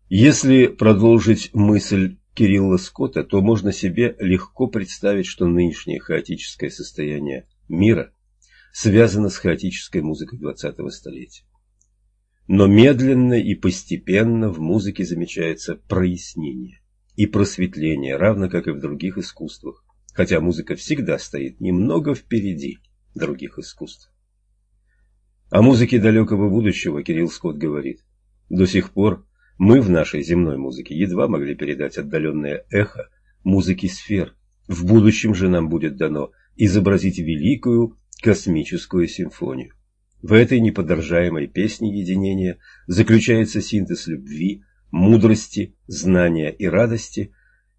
S4: Если продолжить мысль Кирилла Скотта, то можно себе легко представить, что нынешнее хаотическое состояние мира связано с хаотической музыкой 20-го столетия. Но медленно и постепенно в музыке замечается прояснение и просветление, равно как и в других искусствах, хотя музыка всегда стоит немного впереди других искусств. О музыке далекого будущего Кирилл Скотт говорит, до сих пор мы в нашей земной музыке едва могли передать отдаленное эхо музыки сфер. В будущем же нам будет дано изобразить великую космическую симфонию. В этой неподражаемой песне единения заключается синтез любви, мудрости, знания и радости,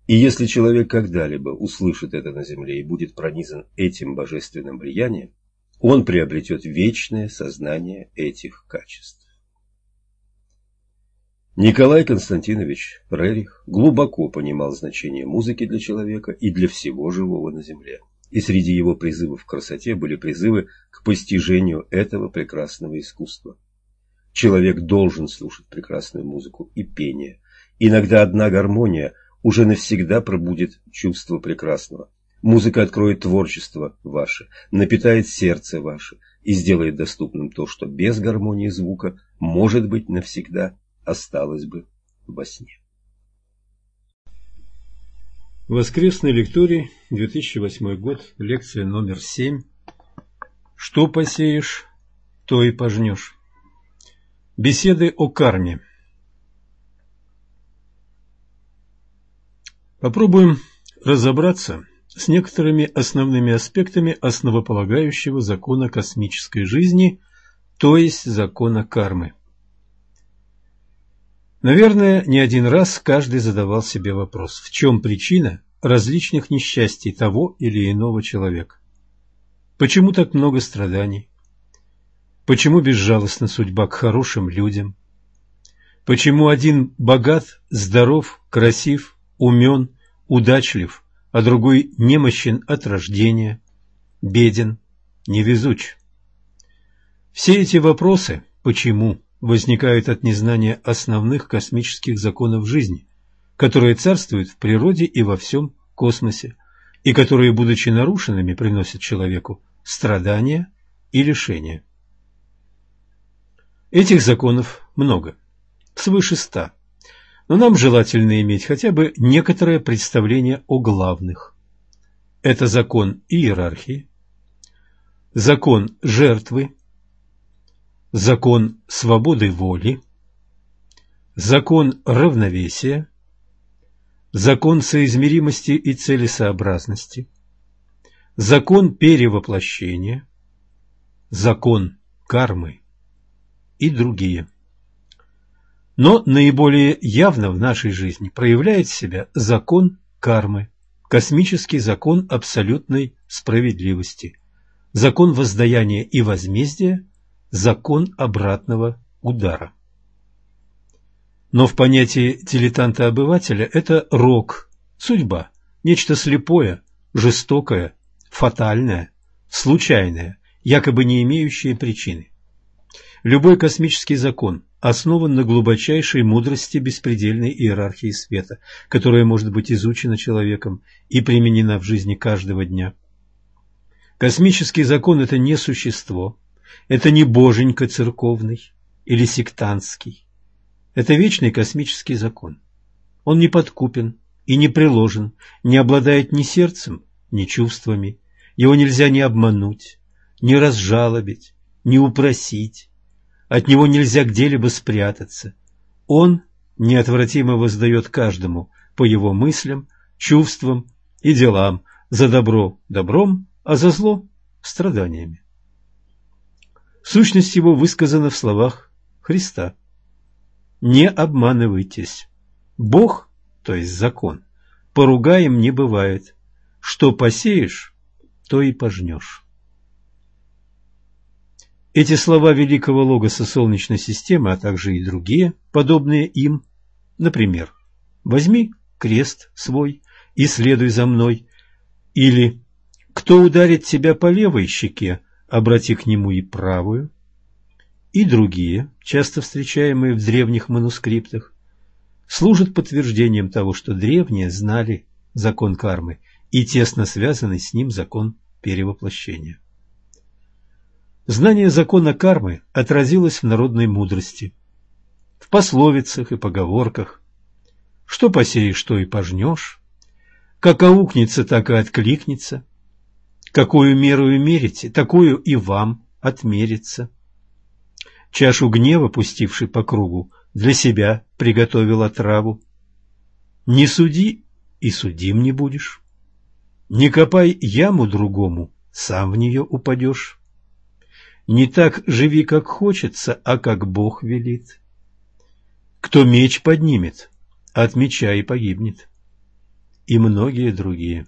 S4: и если человек когда-либо услышит это на земле и будет пронизан этим божественным влиянием, он приобретет вечное сознание этих качеств. Николай Константинович Рерих глубоко понимал значение музыки для человека и для всего живого на земле. И среди его призывов к красоте были призывы к постижению этого прекрасного искусства. Человек должен слушать прекрасную музыку и пение. Иногда одна гармония уже навсегда пробудет чувство прекрасного. Музыка откроет творчество ваше, напитает сердце ваше и сделает доступным то, что без гармонии звука может быть навсегда осталось бы во сне.
S1: Воскресный лекторий, 2008 год, лекция номер 7. Что посеешь, то и пожнешь. Беседы о карме. Попробуем разобраться с некоторыми основными аспектами основополагающего закона космической жизни, то есть закона кармы. Наверное, не один раз каждый задавал себе вопрос, в чем причина различных несчастий того или иного человека. Почему так много страданий? Почему безжалостна судьба к хорошим людям? Почему один богат, здоров, красив, умен, удачлив, а другой немощен от рождения, беден, невезуч? Все эти вопросы «почему?» Возникают от незнания основных космических законов жизни, которые царствуют в природе и во всем космосе, и которые, будучи нарушенными, приносят человеку страдания и лишения. Этих законов много, свыше ста, но нам желательно иметь хотя бы некоторое представление о главных. Это закон иерархии, закон жертвы, закон свободы воли, закон равновесия, закон соизмеримости и целесообразности, закон перевоплощения, закон кармы. И другие. Но наиболее явно в нашей жизни проявляет себя закон кармы, космический закон абсолютной справедливости, закон воздаяния и возмездия – закон обратного удара. Но в понятии дилетанта-обывателя это рок, судьба, нечто слепое, жестокое, фатальное, случайное, якобы не имеющее причины. Любой космический закон основан на глубочайшей мудрости беспредельной иерархии света, которая может быть изучена человеком и применена в жизни каждого дня. Космический закон – это не существо, это не боженька церковный или сектантский. Это вечный космический закон. Он не подкупен и не приложен, не обладает ни сердцем, ни чувствами. Его нельзя ни обмануть, ни разжалобить, ни упросить. От него нельзя где-либо спрятаться. Он неотвратимо воздает каждому по его мыслям, чувствам и делам, за добро добром, а за зло страданиями. Сущность его высказана в словах Христа. Не обманывайтесь. Бог, то есть закон, поругаем не бывает. Что посеешь, то и пожнешь. Эти слова великого логоса Солнечной системы, а также и другие, подобные им, например, «возьми крест свой и следуй за мной», или «кто ударит тебя по левой щеке, обрати к нему и правую», и другие, часто встречаемые в древних манускриптах, служат подтверждением того, что древние знали закон кармы и тесно связанный с ним закон перевоплощения. Знание закона кармы отразилось в народной мудрости, в пословицах и поговорках. Что посеешь, то и пожнешь, как аукнется, так и откликнется, какую меру мерите, такую и вам отмерится. Чашу гнева, пустивший по кругу, для себя приготовил отраву. Не суди, и судим не будешь. Не копай яму другому, сам в нее упадешь. Не так живи, как хочется, а как Бог велит. Кто меч поднимет, от меча и погибнет. И многие другие.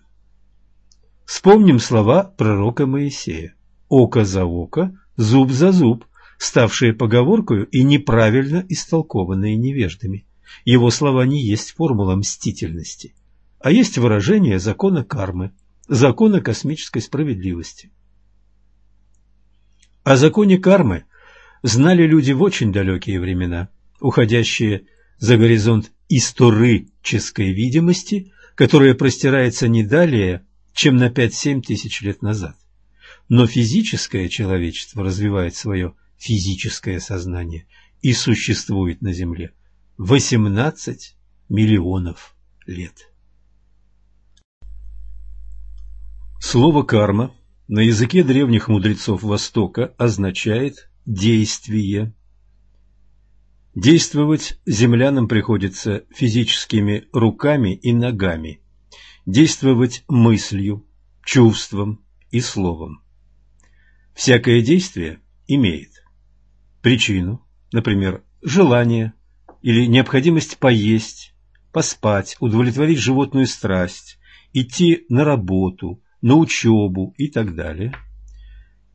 S1: Вспомним слова пророка Моисея. Око за око, зуб за зуб, ставшие поговоркою и неправильно истолкованные невеждами. Его слова не есть формула мстительности, а есть выражение закона кармы, закона космической справедливости. О законе кармы знали люди в очень далекие времена, уходящие за горизонт исторической видимости, которая простирается не далее, чем на 5-7 тысяч лет назад. Но физическое человечество развивает свое физическое сознание и существует на Земле 18 миллионов лет. Слово «карма» на языке древних мудрецов Востока означает «действие». Действовать землянам приходится физическими руками и ногами, действовать мыслью, чувством и словом. Всякое действие имеет причину, например, желание или необходимость поесть, поспать, удовлетворить животную страсть, идти на работу, на учебу и так далее.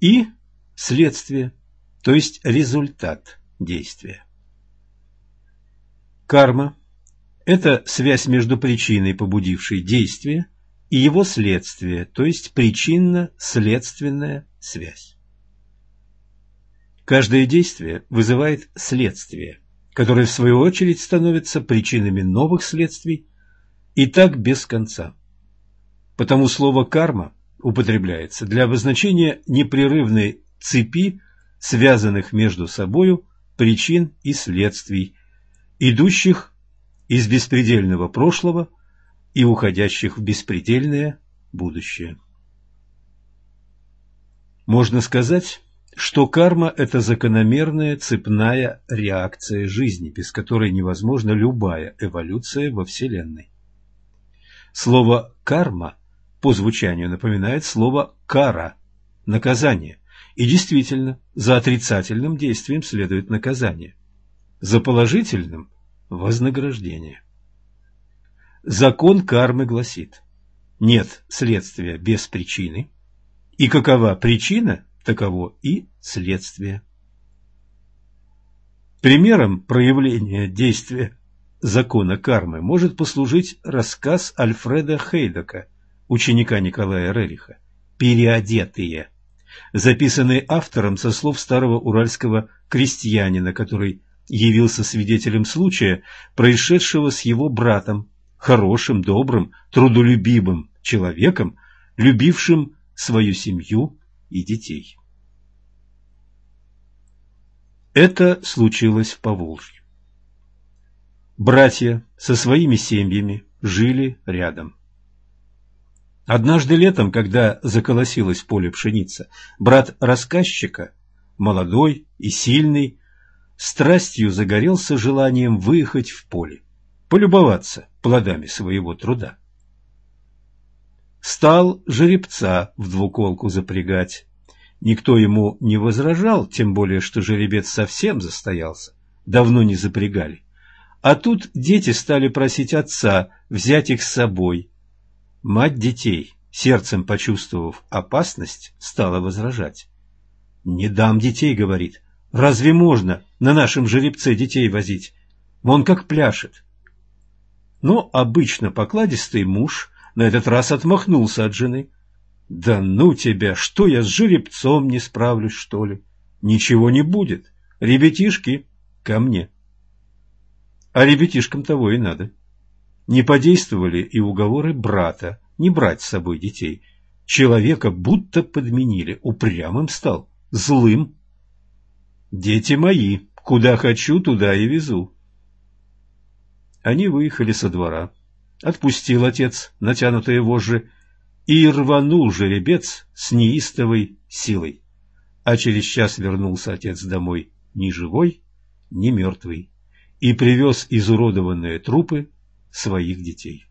S1: И следствие, то есть результат действия. Карма – это связь между причиной, побудившей действие, и его следствие, то есть причинно-следственная связь. Каждое действие вызывает следствие, которое в свою очередь становится причинами новых следствий, и так без конца. Потому слово «карма» употребляется для обозначения непрерывной цепи, связанных между собою причин и следствий, идущих из беспредельного прошлого и уходящих в беспредельное будущее. Можно сказать, что карма – это закономерная цепная реакция жизни, без которой невозможна любая эволюция во Вселенной. Слово «карма» по звучанию напоминает слово «кара» – наказание. И действительно, за отрицательным действием следует наказание, за положительным – вознаграждение. Закон кармы гласит – нет следствия без причины, и какова причина, таково и следствие. Примером проявления действия закона кармы может послужить рассказ Альфреда Хейдека – ученика Николая Рериха, «Переодетые», записанные автором со слов старого уральского крестьянина, который явился свидетелем случая, происшедшего с его братом, хорошим, добрым, трудолюбивым человеком, любившим свою семью и детей. Это случилось в Поволжье. Братья со своими семьями жили рядом. Однажды летом, когда заколосилось поле пшеница, брат рассказчика, молодой и сильный, страстью загорелся желанием выехать в поле, полюбоваться плодами своего труда. Стал жеребца в двуколку запрягать. Никто ему не возражал, тем более, что жеребец совсем застоялся, давно не запрягали. А тут дети стали просить отца взять их с собой, Мать детей, сердцем почувствовав опасность, стала возражать. Не дам детей, говорит. Разве можно на нашем жеребце детей возить? Вон как пляшет. Но обычно покладистый муж на этот раз отмахнулся от жены. «Да ну тебя! Что я с жеребцом не справлюсь, что ли? Ничего не будет. Ребятишки ко мне». А ребятишкам того и надо. Не подействовали и уговоры брата не брать с собой детей. Человека будто подменили, упрямым стал, злым. «Дети мои, куда хочу, туда и везу». Они выехали со двора. Отпустил отец натянутые вожжи и рванул жеребец с неистовой силой. А через час вернулся отец домой ни живой, ни мертвый и привез изуродованные трупы своих детей.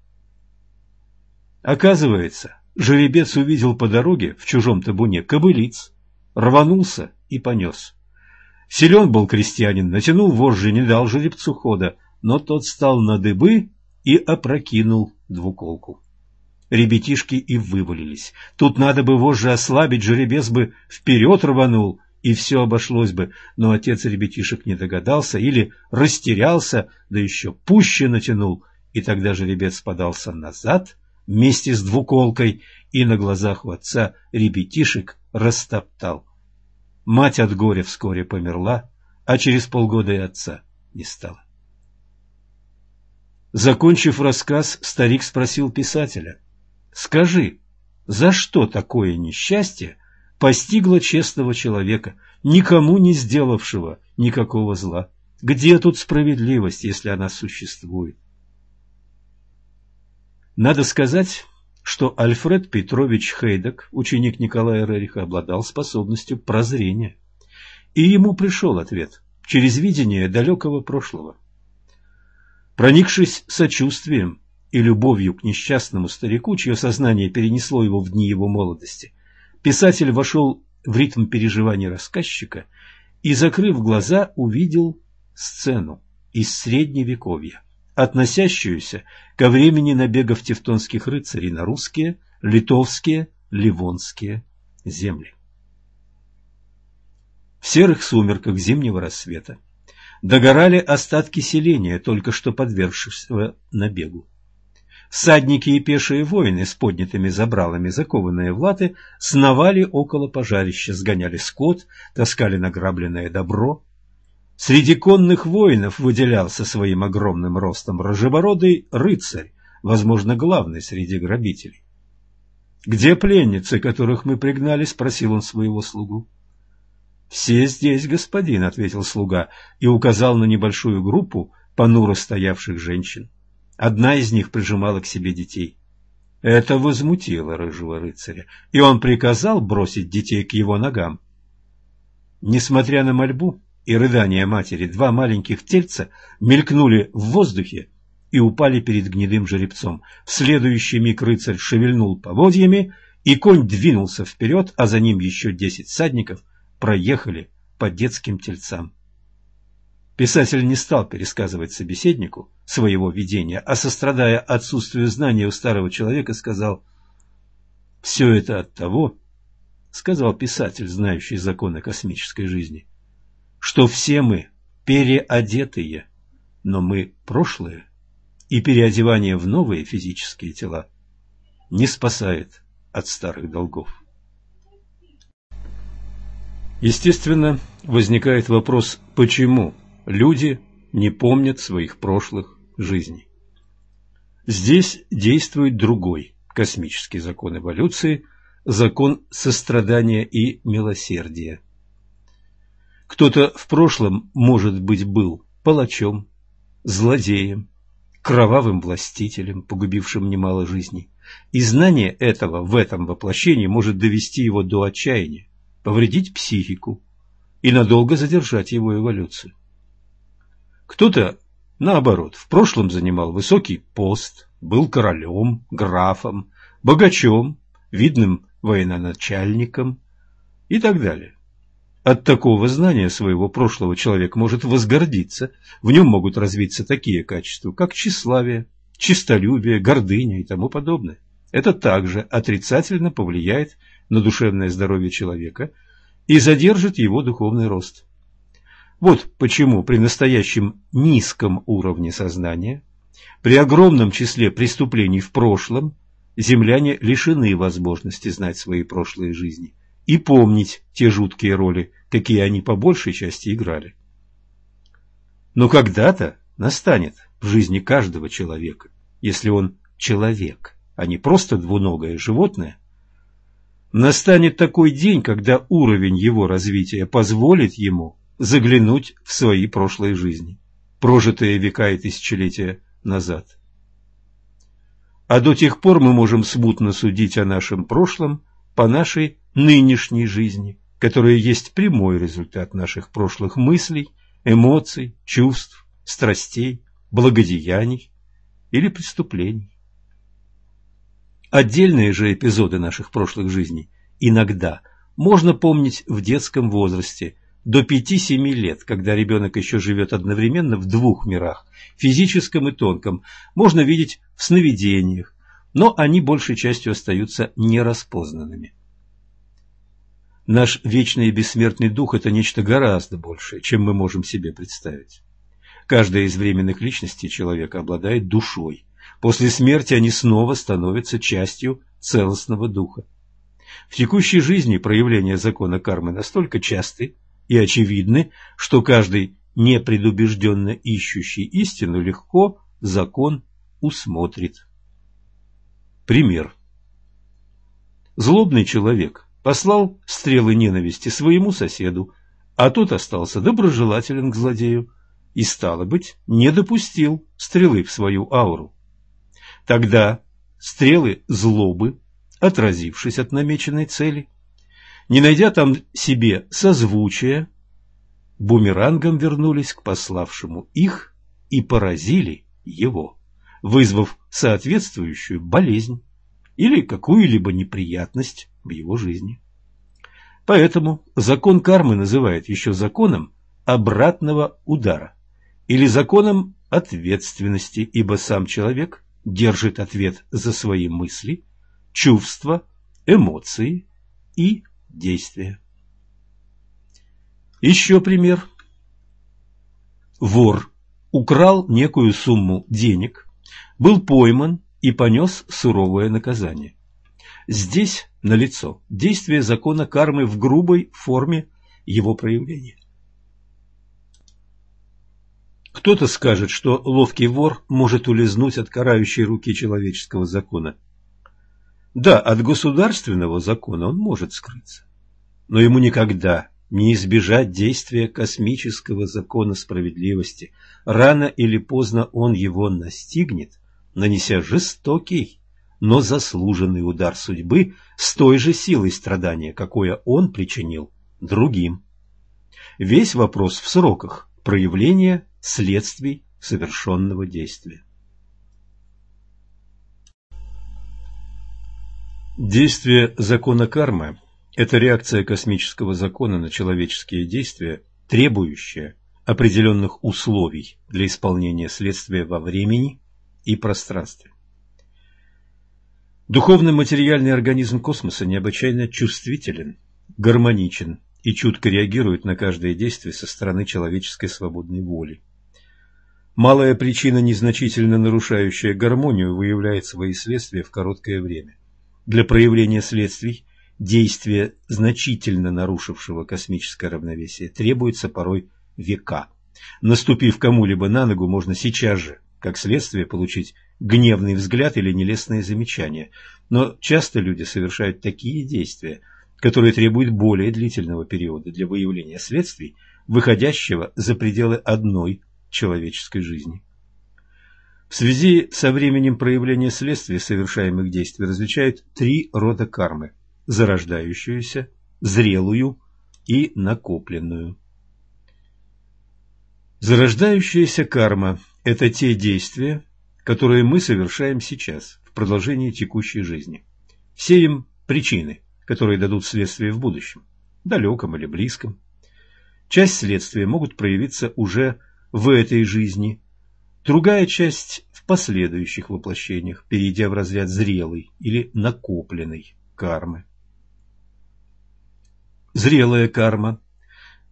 S1: Оказывается, жеребец увидел по дороге в чужом табуне кобылиц, рванулся и понес. Силен был крестьянин, натянул вожжи, не дал жеребцу хода, но тот стал на дыбы и опрокинул двуколку. Ребятишки и вывалились. Тут надо бы вожжи ослабить, жеребец бы вперед рванул, и все обошлось бы, но отец ребятишек не догадался или растерялся, да еще пуще натянул, и тогда жеребец подался назад вместе с двуколкой и на глазах у отца ребятишек растоптал. Мать от горя вскоре померла, а через полгода и отца не стало. Закончив рассказ, старик спросил писателя, «Скажи, за что такое несчастье постигло честного человека, никому не сделавшего никакого зла? Где тут справедливость, если она существует?» Надо сказать, что Альфред Петрович Хейдек, ученик Николая Рериха, обладал способностью прозрения. И ему пришел ответ через видение далекого прошлого. Проникшись сочувствием и любовью к несчастному старику, чье сознание перенесло его в дни его молодости, писатель вошел в ритм переживаний рассказчика и, закрыв глаза, увидел сцену из Средневековья, относящуюся ко времени набегов тевтонских рыцарей на русские, литовские, ливонские земли. В серых сумерках зимнего рассвета догорали остатки селения, только что подвергшегося набегу. Всадники и пешие воины с поднятыми забралами, закованные в латы, сновали около пожарища, сгоняли скот, таскали награбленное добро. Среди конных воинов выделялся своим огромным ростом рожебородый рыцарь, возможно, главный среди грабителей. «Где пленницы, которых мы пригнали?» — спросил он своего слугу. «Все здесь, господин», — ответил слуга и указал на небольшую группу понуро стоявших женщин. Одна из них прижимала к себе детей. Это возмутило рыжего рыцаря, и он приказал бросить детей к его ногам. Несмотря на мольбу и рыдания матери, два маленьких тельца мелькнули в воздухе и упали перед гнедым жеребцом. В следующий миг рыцарь шевельнул поводьями, и конь двинулся вперед, а за ним еще десять всадников — проехали по детским тельцам. Писатель не стал пересказывать собеседнику своего видения, а, сострадая отсутствию знания у старого человека, сказал «Все это от того, — сказал писатель, знающий законы космической жизни, — что все мы переодетые, но мы прошлое, и переодевание в новые физические тела не спасает от старых долгов». Естественно, возникает вопрос, почему люди не помнят своих прошлых жизней. Здесь действует другой космический закон эволюции – закон сострадания и милосердия. Кто-то в прошлом, может быть, был палачом, злодеем, кровавым властителем, погубившим немало жизней. И знание этого в этом воплощении может довести его до отчаяния, повредить психику и надолго задержать его эволюцию. Кто-то, наоборот, в прошлом занимал высокий пост, был королем, графом, богачом, видным военачальником и так далее. От такого знания своего прошлого человек может возгордиться, в нем могут развиться такие качества, как тщеславие, чистолюбие, гордыня и тому подобное. Это также отрицательно повлияет на душевное здоровье человека и задержит его духовный рост. Вот почему при настоящем низком уровне сознания, при огромном числе преступлений в прошлом, земляне лишены возможности знать свои прошлые жизни и помнить те жуткие роли, какие они по большей части играли. Но когда-то настанет в жизни каждого человека, если он человек, а не просто двуногое животное, настанет такой день, когда уровень его развития позволит ему заглянуть в свои прошлые жизни, прожитые века и тысячелетия назад. А до тех пор мы можем смутно судить о нашем прошлом по нашей нынешней жизни, которая есть прямой результат наших прошлых мыслей, эмоций, чувств, страстей, благодеяний или преступлений. Отдельные же эпизоды наших прошлых жизней иногда можно помнить в детском возрасте до 5-7 лет, когда ребенок еще живет одновременно в двух мирах – физическом и тонком, можно видеть в сновидениях, но они большей частью остаются нераспознанными. Наш вечный и бессмертный дух – это нечто гораздо большее, чем мы можем себе представить. Каждая из временных личностей человека обладает душой. После смерти они снова становятся частью целостного духа. В текущей жизни проявления закона кармы настолько часты и очевидны, что каждый непредубежденно ищущий истину легко закон усмотрит. Пример. Злобный человек послал стрелы ненависти своему соседу, а тот остался доброжелателен к злодею и, стало быть, не допустил стрелы в свою ауру. Тогда стрелы злобы, отразившись от намеченной цели, не найдя там себе созвучия, бумерангом вернулись к пославшему их и поразили его, вызвав соответствующую болезнь или какую-либо неприятность в его жизни. Поэтому закон кармы называют еще законом обратного удара или законом ответственности, ибо сам человек держит ответ за свои мысли, чувства, эмоции и действия. Еще пример. Вор украл некую сумму денег, был пойман и понес суровое наказание. Здесь налицо действие закона кармы в грубой форме его проявления. Кто-то скажет, что ловкий вор может улизнуть от карающей руки человеческого закона. Да, от государственного закона он может скрыться, но ему никогда не избежать действия космического закона справедливости. Рано или поздно он его настигнет, нанеся жестокий, но заслуженный удар судьбы с той же силой страдания, какое он причинил другим. Весь вопрос в сроках проявления следствий совершенного действия. Действие закона кармы – это реакция космического закона на человеческие действия, требующая определенных условий для исполнения следствия во времени и пространстве. Духовный материальный организм космоса необычайно чувствителен, гармоничен и чутко реагирует на каждое действие со стороны человеческой свободной воли. Малая причина, незначительно нарушающая гармонию, выявляет свои следствия в короткое время. Для проявления следствий действия значительно нарушившего космическое равновесие требуется порой века. Наступив кому-либо на ногу, можно сейчас же, как следствие, получить гневный взгляд или нелестные замечания. Но часто люди совершают такие действия, которые требуют более длительного периода для выявления следствий, выходящего за пределы одной человеческой жизни. В связи со временем проявления следствий совершаемых действий различают три рода кармы – зарождающуюся, зрелую и накопленную. Зарождающаяся карма – это те действия, которые мы совершаем сейчас, в продолжении текущей жизни. Сеем причины, которые дадут следствие в будущем, далеком или близком. Часть следствия могут проявиться уже в этой жизни, другая часть в последующих воплощениях, перейдя в разряд зрелой или накопленной кармы. Зрелая карма –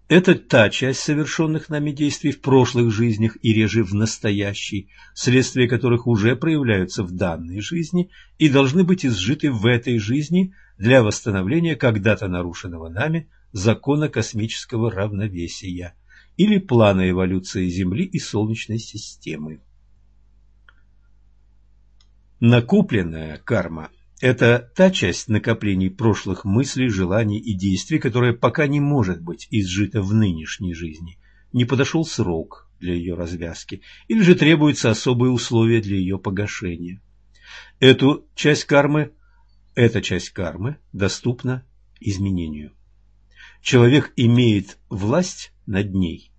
S1: это та часть совершенных нами действий в прошлых жизнях и реже в настоящей, следствия которых уже проявляются в данной жизни и должны быть изжиты в этой жизни для восстановления когда-то нарушенного нами закона космического равновесия или плана эволюции Земли и Солнечной системы. Накопленная карма – это та часть накоплений прошлых мыслей, желаний и действий, которая пока не может быть изжита в нынешней жизни. Не подошел срок для ее развязки, или же требуются особые условия для ее погашения. Эту часть кармы, эта часть кармы доступна изменению. Человек имеет власть над ней.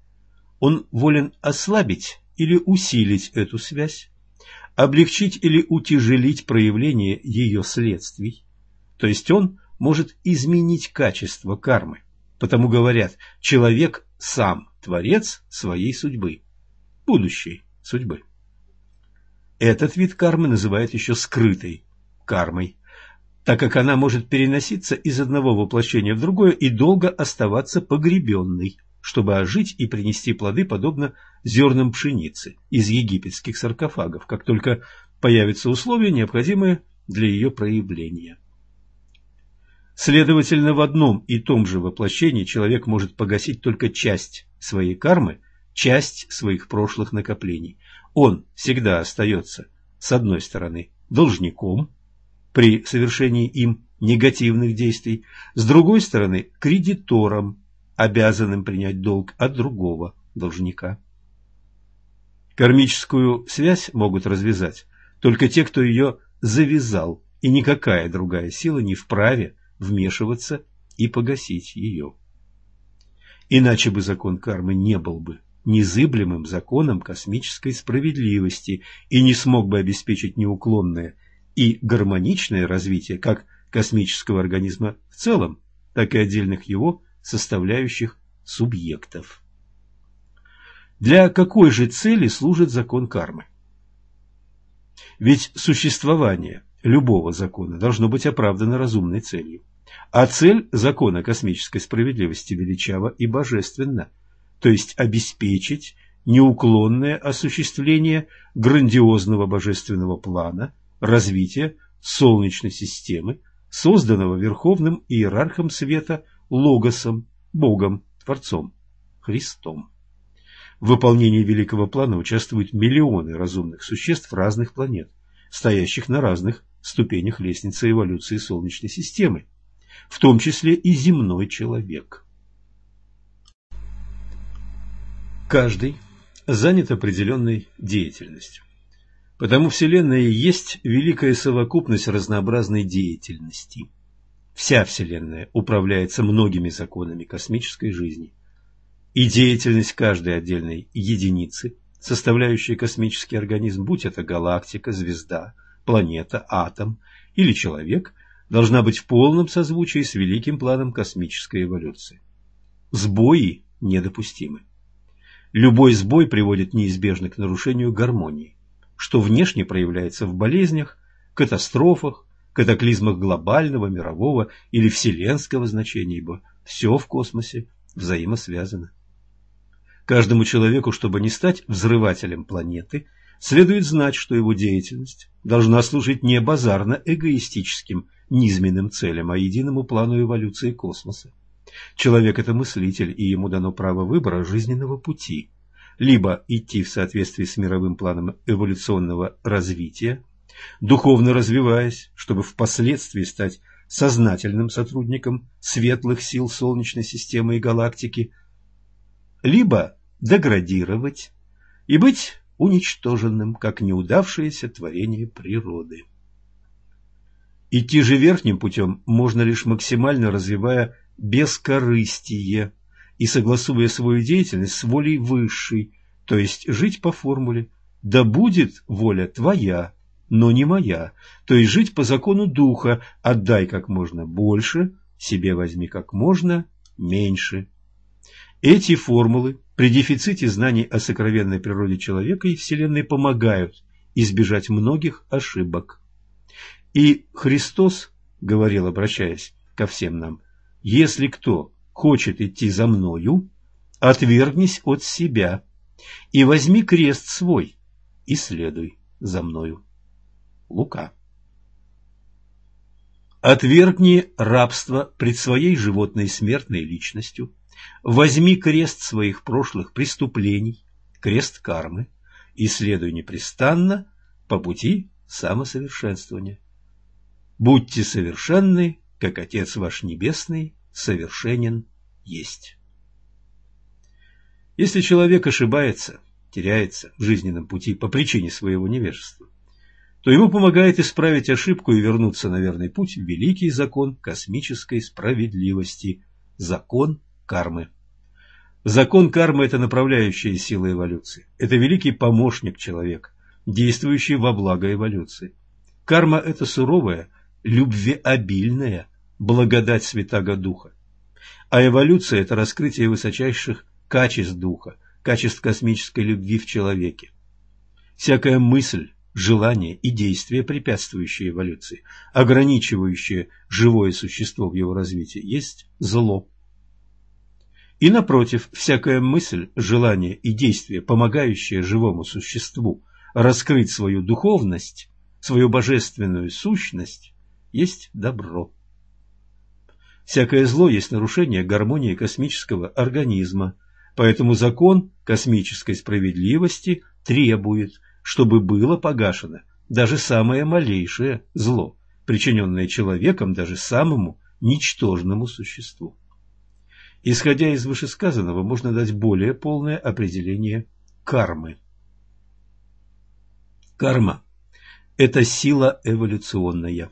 S1: Он волен ослабить или усилить эту связь, облегчить или утяжелить проявление ее следствий. То есть он может изменить качество кармы. Потому говорят, человек сам творец своей судьбы, будущей судьбы. Этот вид кармы называют еще скрытой кармой, так как она может переноситься из одного воплощения в другое и долго оставаться погребенной чтобы ожить и принести плоды, подобно зернам пшеницы из египетских саркофагов, как только появятся условия, необходимые для ее проявления. Следовательно, в одном и том же воплощении человек может погасить только часть своей кармы, часть своих прошлых накоплений. Он всегда остается, с одной стороны, должником при совершении им негативных действий, с другой стороны, кредитором обязанным принять долг от другого должника. Кармическую связь могут развязать только те, кто ее завязал, и никакая другая сила не вправе вмешиваться и погасить ее. Иначе бы закон кармы не был бы незыблемым законом космической справедливости и не смог бы обеспечить неуклонное и гармоничное развитие как космического организма в целом, так и отдельных его составляющих субъектов. Для какой же цели служит закон кармы? Ведь существование любого закона должно быть оправдано разумной целью. А цель закона космической справедливости величава и божественна, то есть обеспечить неуклонное осуществление грандиозного божественного плана развития Солнечной системы, созданного Верховным Иерархом Света – Логосом, Богом, Творцом, Христом. В выполнении великого плана участвуют миллионы разумных существ разных планет, стоящих на разных ступенях лестницы эволюции Солнечной системы, в том числе и земной человек. Каждый занят определенной деятельностью. Потому Вселенная и есть великая совокупность разнообразной деятельности. Вся Вселенная управляется многими законами космической жизни. И деятельность каждой отдельной единицы, составляющей космический организм, будь это галактика, звезда, планета, атом или человек, должна быть в полном созвучии с великим планом космической эволюции. Сбои недопустимы. Любой сбой приводит неизбежно к нарушению гармонии, что внешне проявляется в болезнях, катастрофах, катаклизмах глобального, мирового или вселенского значения, ибо все в космосе взаимосвязано. Каждому человеку, чтобы не стать взрывателем планеты, следует знать, что его деятельность должна служить не базарно-эгоистическим низменным целям, а единому плану эволюции космоса. Человек – это мыслитель, и ему дано право выбора жизненного пути. Либо идти в соответствии с мировым планом эволюционного развития, духовно развиваясь, чтобы впоследствии стать сознательным сотрудником светлых сил Солнечной системы и галактики, либо деградировать и быть уничтоженным, как неудавшееся творение природы. Идти же верхним путем можно лишь максимально развивая бескорыстие и согласуя свою деятельность с волей высшей, то есть жить по формуле «да будет воля твоя, но не моя, то есть жить по закону духа, отдай как можно больше, себе возьми как можно меньше. Эти формулы при дефиците знаний о сокровенной природе человека и Вселенной помогают избежать многих ошибок. И Христос говорил, обращаясь ко всем нам, если кто хочет идти за мною, отвергнись от себя и возьми крест свой и следуй за мною. Лука. Отвергни рабство пред своей животной смертной личностью, возьми крест своих прошлых преступлений, крест кармы, и следуй непрестанно по пути самосовершенствования. Будьте совершенны, как Отец ваш Небесный совершенен есть. Если человек ошибается, теряется в жизненном пути по причине своего невежества, то ему помогает исправить ошибку и вернуться на верный путь великий закон космической справедливости – закон кармы. Закон кармы – это направляющая сила эволюции. Это великий помощник человека, действующий во благо эволюции. Карма – это суровая, любвеобильная благодать Святаго Духа. А эволюция – это раскрытие высочайших качеств Духа, качеств космической любви в человеке. Всякая мысль, желание и действие, препятствующие эволюции, ограничивающие живое существо в его развитии, есть зло. И напротив, всякая мысль, желание и действие, помогающее живому существу раскрыть свою духовность, свою божественную сущность, есть добро. Всякое зло есть нарушение гармонии космического организма, поэтому закон космической справедливости требует, чтобы было погашено даже самое малейшее зло, причиненное человеком даже самому ничтожному существу. Исходя из вышесказанного, можно дать более полное определение кармы. Карма – это сила эволюционная.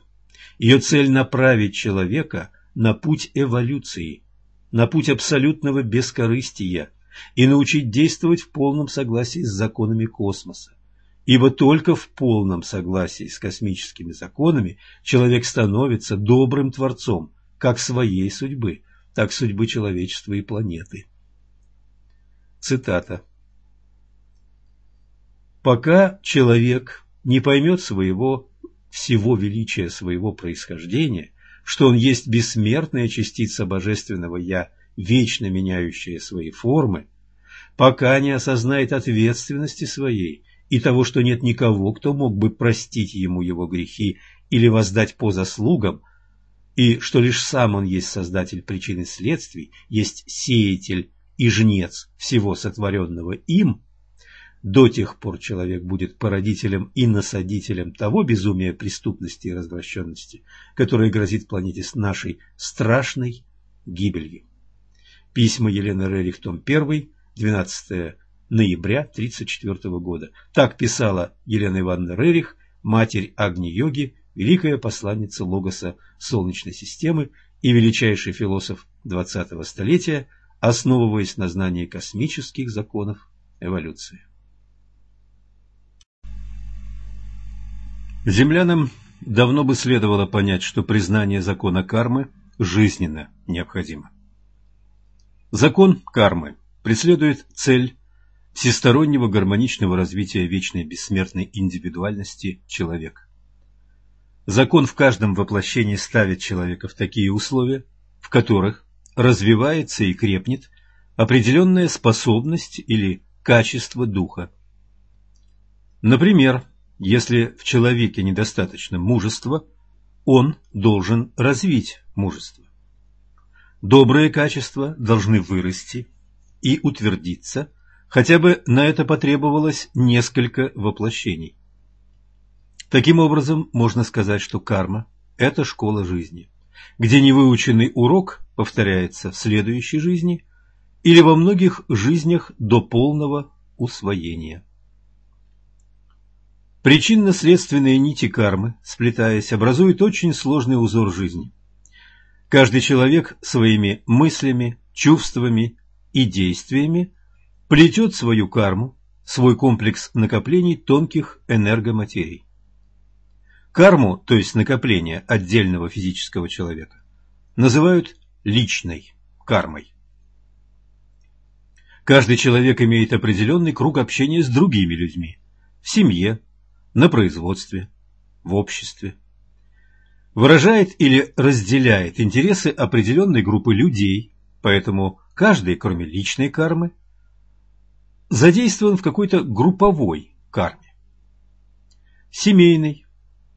S1: Ее цель – направить человека на путь эволюции, на путь абсолютного бескорыстия и научить действовать в полном согласии с законами космоса. Ибо только в полном согласии с космическими законами человек становится добрым творцом как своей судьбы, так судьбы человечества и планеты. Цитата. Пока человек не поймет своего всего величия своего происхождения, что он есть бессмертная частица божественного «Я», вечно меняющая свои формы, пока не осознает ответственности своей и того, что нет никого, кто мог бы простить ему его грехи или воздать по заслугам, и что лишь сам он есть создатель причин и следствий, есть сеятель и жнец всего сотворенного им, до тех пор человек будет породителем и насадителем того безумия преступности и развращенности, которое грозит планете с нашей страшной гибелью. Письма Елены Рерих, том 1, 12 ноября 1934 года. Так писала Елена Ивановна Рерих, матерь Агни-йоги, великая посланница Логоса Солнечной системы и величайший философ 20-го столетия, основываясь на знании космических законов эволюции. Землянам давно бы следовало понять, что признание закона кармы жизненно необходимо. Закон кармы преследует цель всестороннего гармоничного развития вечной бессмертной индивидуальности человека. Закон в каждом воплощении ставит человека в такие условия, в которых развивается и крепнет определенная способность или качество духа. Например, если в человеке недостаточно мужества, он должен развить мужество. Добрые качества должны вырасти и утвердиться, хотя бы на это потребовалось несколько воплощений. Таким образом, можно сказать, что карма – это школа жизни, где невыученный урок повторяется в следующей жизни или во многих жизнях до полного усвоения. Причинно-следственные нити кармы, сплетаясь, образуют очень сложный узор жизни. Каждый человек своими мыслями, чувствами и действиями плетет свою карму, свой комплекс накоплений тонких энергоматерий. Карму, то есть накопление отдельного физического человека, называют личной кармой. Каждый человек имеет определенный круг общения с другими людьми в семье, на производстве, в обществе. Выражает или разделяет интересы определенной группы людей, Поэтому каждый, кроме личной кармы, задействован в какой-то групповой карме. Семейной,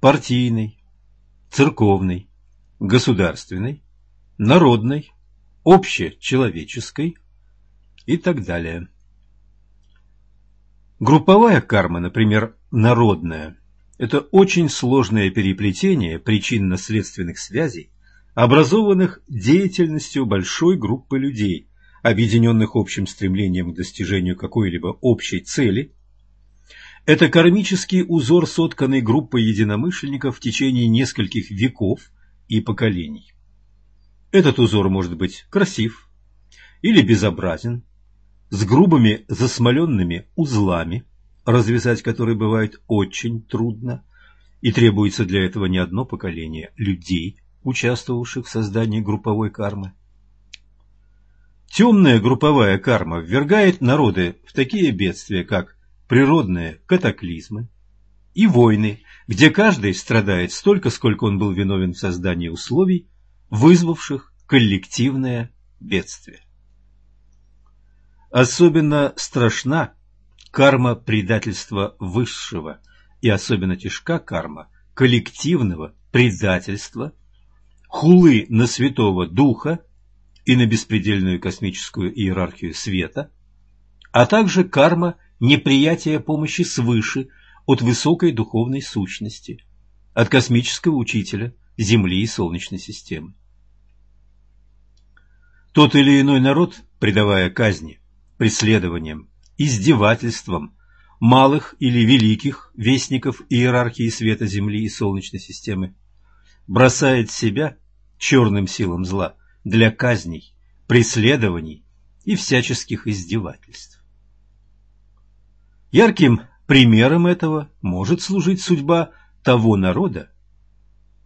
S1: партийной, церковной, государственной, народной, общечеловеческой и так далее. Групповая карма, например, народная, это очень сложное переплетение причинно-следственных связей, образованных деятельностью большой группы людей, объединенных общим стремлением к достижению какой-либо общей цели. Это кармический узор, сотканный группой единомышленников в течение нескольких веков и поколений. Этот узор может быть красив или безобразен, с грубыми засмоленными узлами, развязать которые бывает очень трудно, и требуется для этого не одно поколение людей, участвовавших в создании групповой кармы. Темная групповая карма ввергает народы в такие бедствия, как природные катаклизмы и войны, где каждый страдает столько, сколько он был виновен в создании условий, вызвавших коллективное бедствие. Особенно страшна карма предательства высшего, и особенно тяжка карма коллективного предательства, хулы на Святого Духа и на беспредельную космическую иерархию света, а также карма неприятия помощи свыше от высокой духовной сущности, от космического учителя Земли и Солнечной системы. Тот или иной народ, предавая казни, преследованиям, издевательствам малых или великих вестников иерархии света Земли и Солнечной системы, бросает себя черным силам зла для казней, преследований и всяческих издевательств. Ярким примером этого может служить судьба того народа,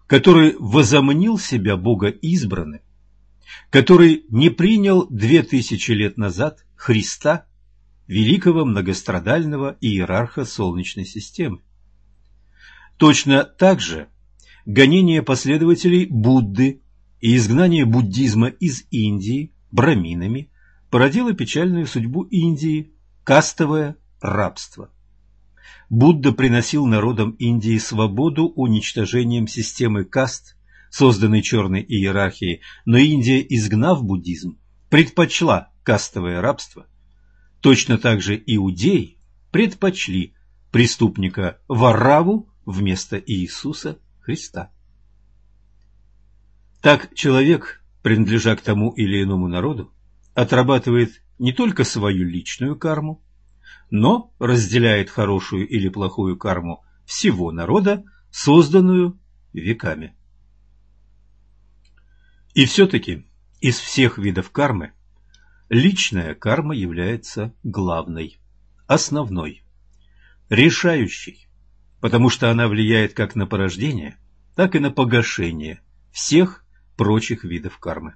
S1: который возомнил себя Бога избранным, который не принял две тысячи лет назад Христа, великого многострадального иерарха Солнечной системы. Точно так же гонение последователей Будды и изгнание буддизма из Индии браминами породило печальную судьбу Индии – кастовое рабство. Будда приносил народам Индии свободу уничтожением системы каст, созданной черной иерархией, но Индия, изгнав буддизм, предпочла кастовое рабство. Точно так же иудеи предпочли преступника Вараву вместо Иисуса Христа. Так человек, принадлежа к тому или иному народу, отрабатывает не только свою личную карму, но разделяет хорошую или плохую карму всего народа, созданную веками. И все-таки из всех видов кармы личная карма является главной, основной, решающей, потому что она влияет как на порождение, так и на погашение всех прочих видов кармы.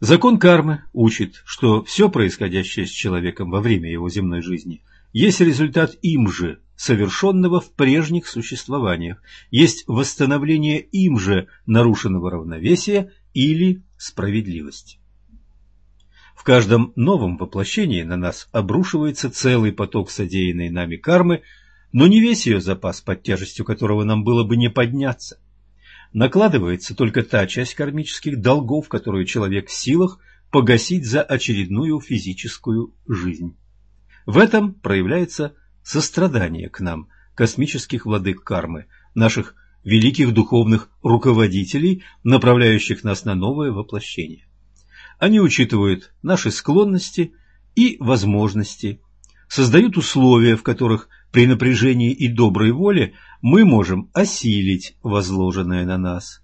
S1: Закон кармы учит, что все происходящее с человеком во время его земной жизни есть результат им же совершенного в прежних существованиях, есть восстановление им же нарушенного равновесия или справедливости. В каждом новом воплощении на нас обрушивается целый поток содеянной нами кармы, но не весь ее запас, под тяжестью которого нам было бы не подняться. Накладывается только та часть кармических долгов, которую человек в силах погасить за очередную физическую жизнь. В этом проявляется сострадание к нам, космических владык кармы, наших великих духовных руководителей, направляющих нас на новое воплощение. Они учитывают наши склонности и возможности, создают условия, в которых при напряжении и доброй воле мы можем осилить возложенное на нас,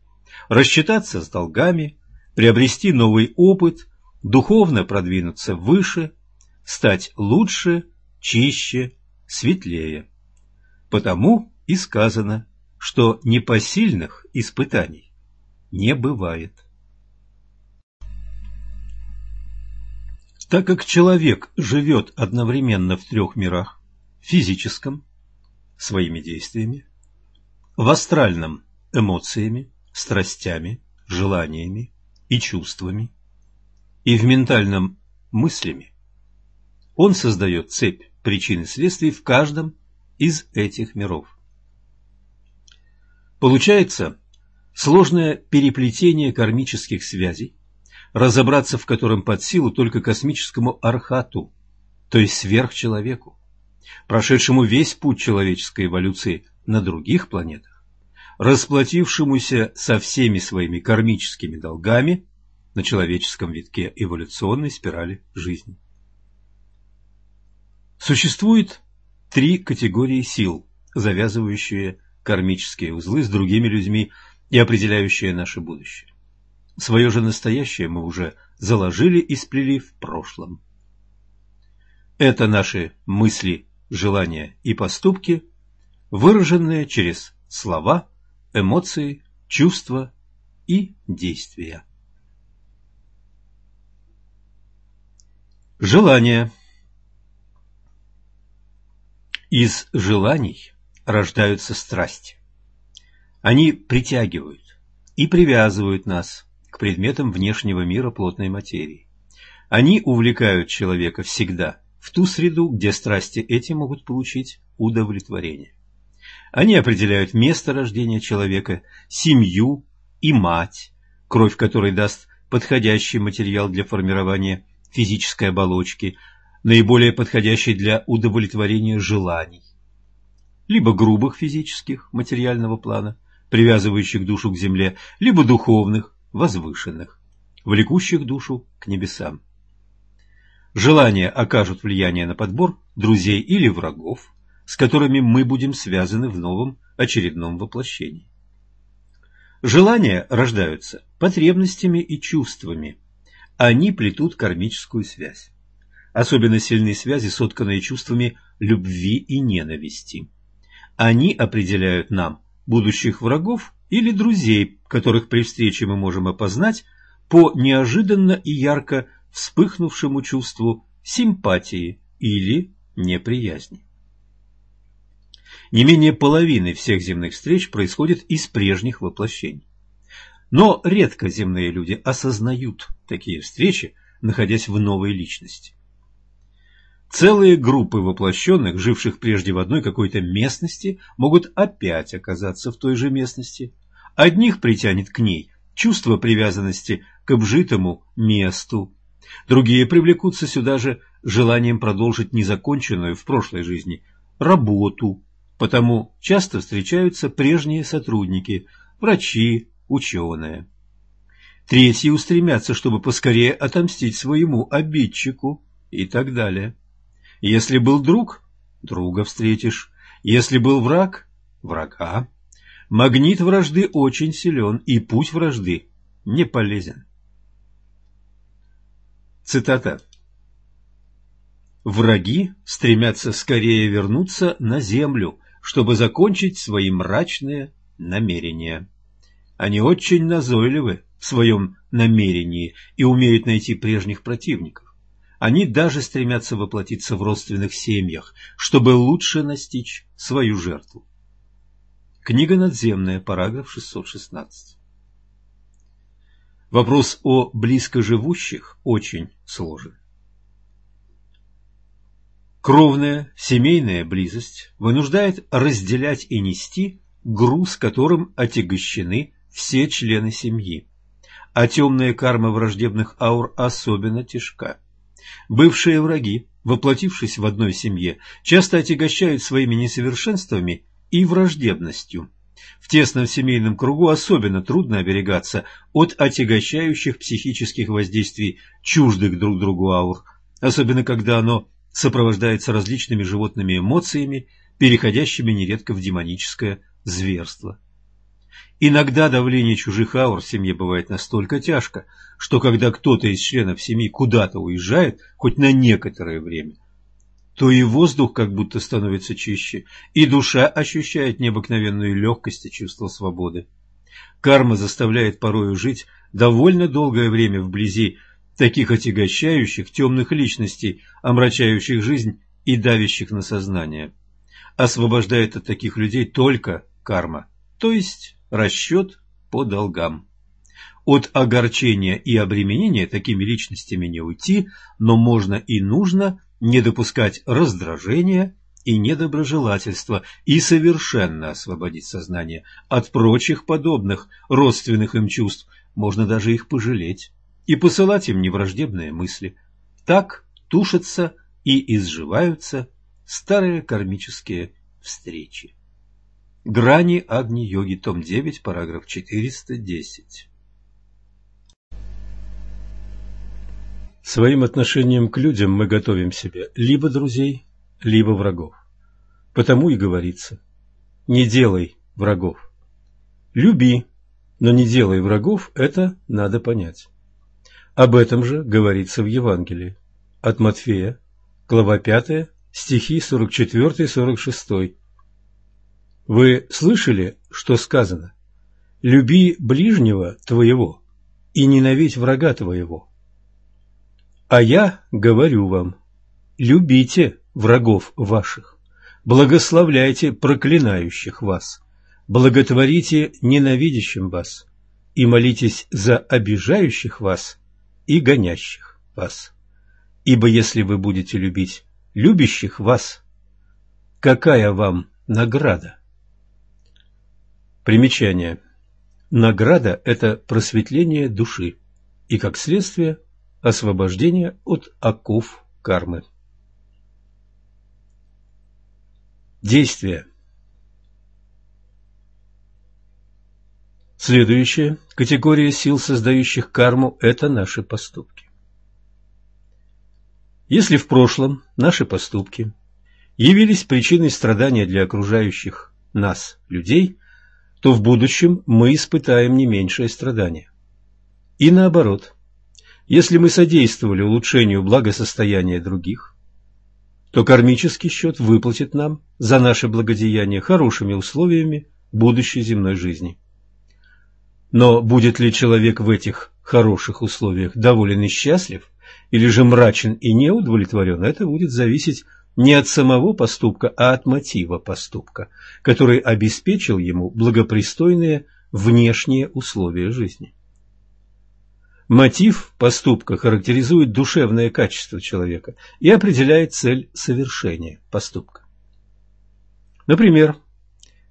S1: рассчитаться с долгами, приобрести новый опыт, духовно продвинуться выше, стать лучше, чище, светлее. Потому и сказано, что непосильных испытаний не бывает. Так как человек живет одновременно в трех мирах – физическом – своими действиями, в астральном – эмоциями, страстями, желаниями и чувствами, и в ментальном мыслями, он создает цепь причин и следствий в каждом из этих миров. Получается сложное переплетение кармических связей, разобраться в котором под силу только космическому архату, то есть сверхчеловеку, прошедшему весь путь человеческой эволюции на других планетах, расплатившемуся со всеми своими кармическими долгами на человеческом витке эволюционной спирали жизни. Существует три категории сил, завязывающие кармические узлы с другими людьми и определяющие наше будущее. Свое же настоящее мы уже заложили и сплели в прошлом. Это наши мысли, желания и поступки, выраженные через слова, эмоции, чувства и действия. Желание Из желаний рождаются страсти. Они притягивают и привязывают нас к предметам внешнего мира плотной материи. Они увлекают человека всегда в ту среду, где страсти эти могут получить удовлетворение. Они определяют место рождения человека, семью и мать, кровь которой даст подходящий материал для формирования физической оболочки, наиболее подходящий для удовлетворения желаний, либо грубых физических, материального плана, привязывающих душу к земле, либо духовных, возвышенных, влекущих душу к небесам. Желания окажут влияние на подбор друзей или врагов, с которыми мы будем связаны в новом очередном воплощении. Желания рождаются потребностями и чувствами. Они плетут кармическую связь. Особенно сильные связи, сотканные чувствами любви и ненависти. Они определяют нам будущих врагов или друзей, которых при встрече мы можем опознать по неожиданно и ярко вспыхнувшему чувству симпатии или неприязни. Не менее половины всех земных встреч происходит из прежних воплощений. Но редко земные люди осознают такие встречи, находясь в новой личности. Целые группы воплощенных, живших прежде в одной какой-то местности, могут опять оказаться в той же местности. Одних притянет к ней чувство привязанности к обжитому месту, другие привлекутся сюда же желанием продолжить незаконченную в прошлой жизни работу, потому часто встречаются прежние сотрудники, врачи, ученые. Третьи устремятся, чтобы поскорее отомстить своему обидчику и так далее. Если был друг, друга встретишь. Если был враг, врага. Магнит вражды очень силен, и путь вражды не полезен. Цитата. Враги стремятся скорее вернуться на землю, чтобы закончить свои мрачные намерения. Они очень назойливы в своем намерении и умеют найти прежних противников. Они даже стремятся воплотиться в родственных семьях, чтобы лучше настичь свою жертву. Книга надземная, параграф 616. Вопрос о близко живущих очень сложен. Кровная семейная близость вынуждает разделять и нести груз, которым отягощены все члены семьи, а темная карма враждебных аур особенно тяжка. Бывшие враги, воплотившись в одной семье, часто отягощают своими несовершенствами и враждебностью. В тесном семейном кругу особенно трудно оберегаться от отягощающих психических воздействий чуждых друг другу аур, особенно когда оно сопровождается различными животными эмоциями, переходящими нередко в демоническое зверство. Иногда давление чужих аур в семье бывает настолько тяжко, что когда кто-то из членов семьи куда-то уезжает, хоть на некоторое время, то и воздух как будто становится чище, и душа ощущает необыкновенную легкость и чувство свободы. Карма заставляет порою жить довольно долгое время вблизи таких отягощающих темных личностей, омрачающих жизнь и давящих на сознание. Освобождает от таких людей только карма, то есть расчет по долгам. От огорчения и обременения такими личностями не уйти, но можно и нужно не допускать раздражения и недоброжелательства и совершенно освободить сознание от прочих подобных родственных им чувств, можно даже их пожалеть и посылать им невраждебные мысли. Так тушатся и изживаются старые кармические встречи. Грани Агни-йоги, том 9, параграф 410. Своим отношением к людям мы готовим себе либо друзей, либо врагов. Потому и говорится, не делай врагов. Люби, но не делай врагов, это надо понять. Об этом же говорится в Евангелии от Матфея, глава 5, стихи 44-46. Вы слышали, что сказано? «Люби ближнего твоего и ненавидь врага твоего». А я говорю вам, любите врагов ваших, благословляйте проклинающих вас, благотворите ненавидящим вас и молитесь за обижающих вас и гонящих вас. Ибо если вы будете любить любящих вас, какая вам награда? Примечание. Награда – это просветление души и, как следствие, освобождение от оков кармы. Действие. Следующая категория сил, создающих карму, это наши поступки. Если в прошлом наши поступки явились причиной страдания для окружающих нас людей – то в будущем мы испытаем не меньшее страдание. И наоборот, если мы содействовали улучшению благосостояния других, то кармический счет выплатит нам за наше благодеяние хорошими условиями будущей земной жизни. Но будет ли человек в этих хороших условиях доволен и счастлив, или же мрачен и неудовлетворен, это будет зависеть не от самого поступка, а от мотива поступка, который обеспечил ему благопристойные внешние условия жизни. Мотив поступка характеризует душевное качество человека и определяет цель совершения поступка. Например,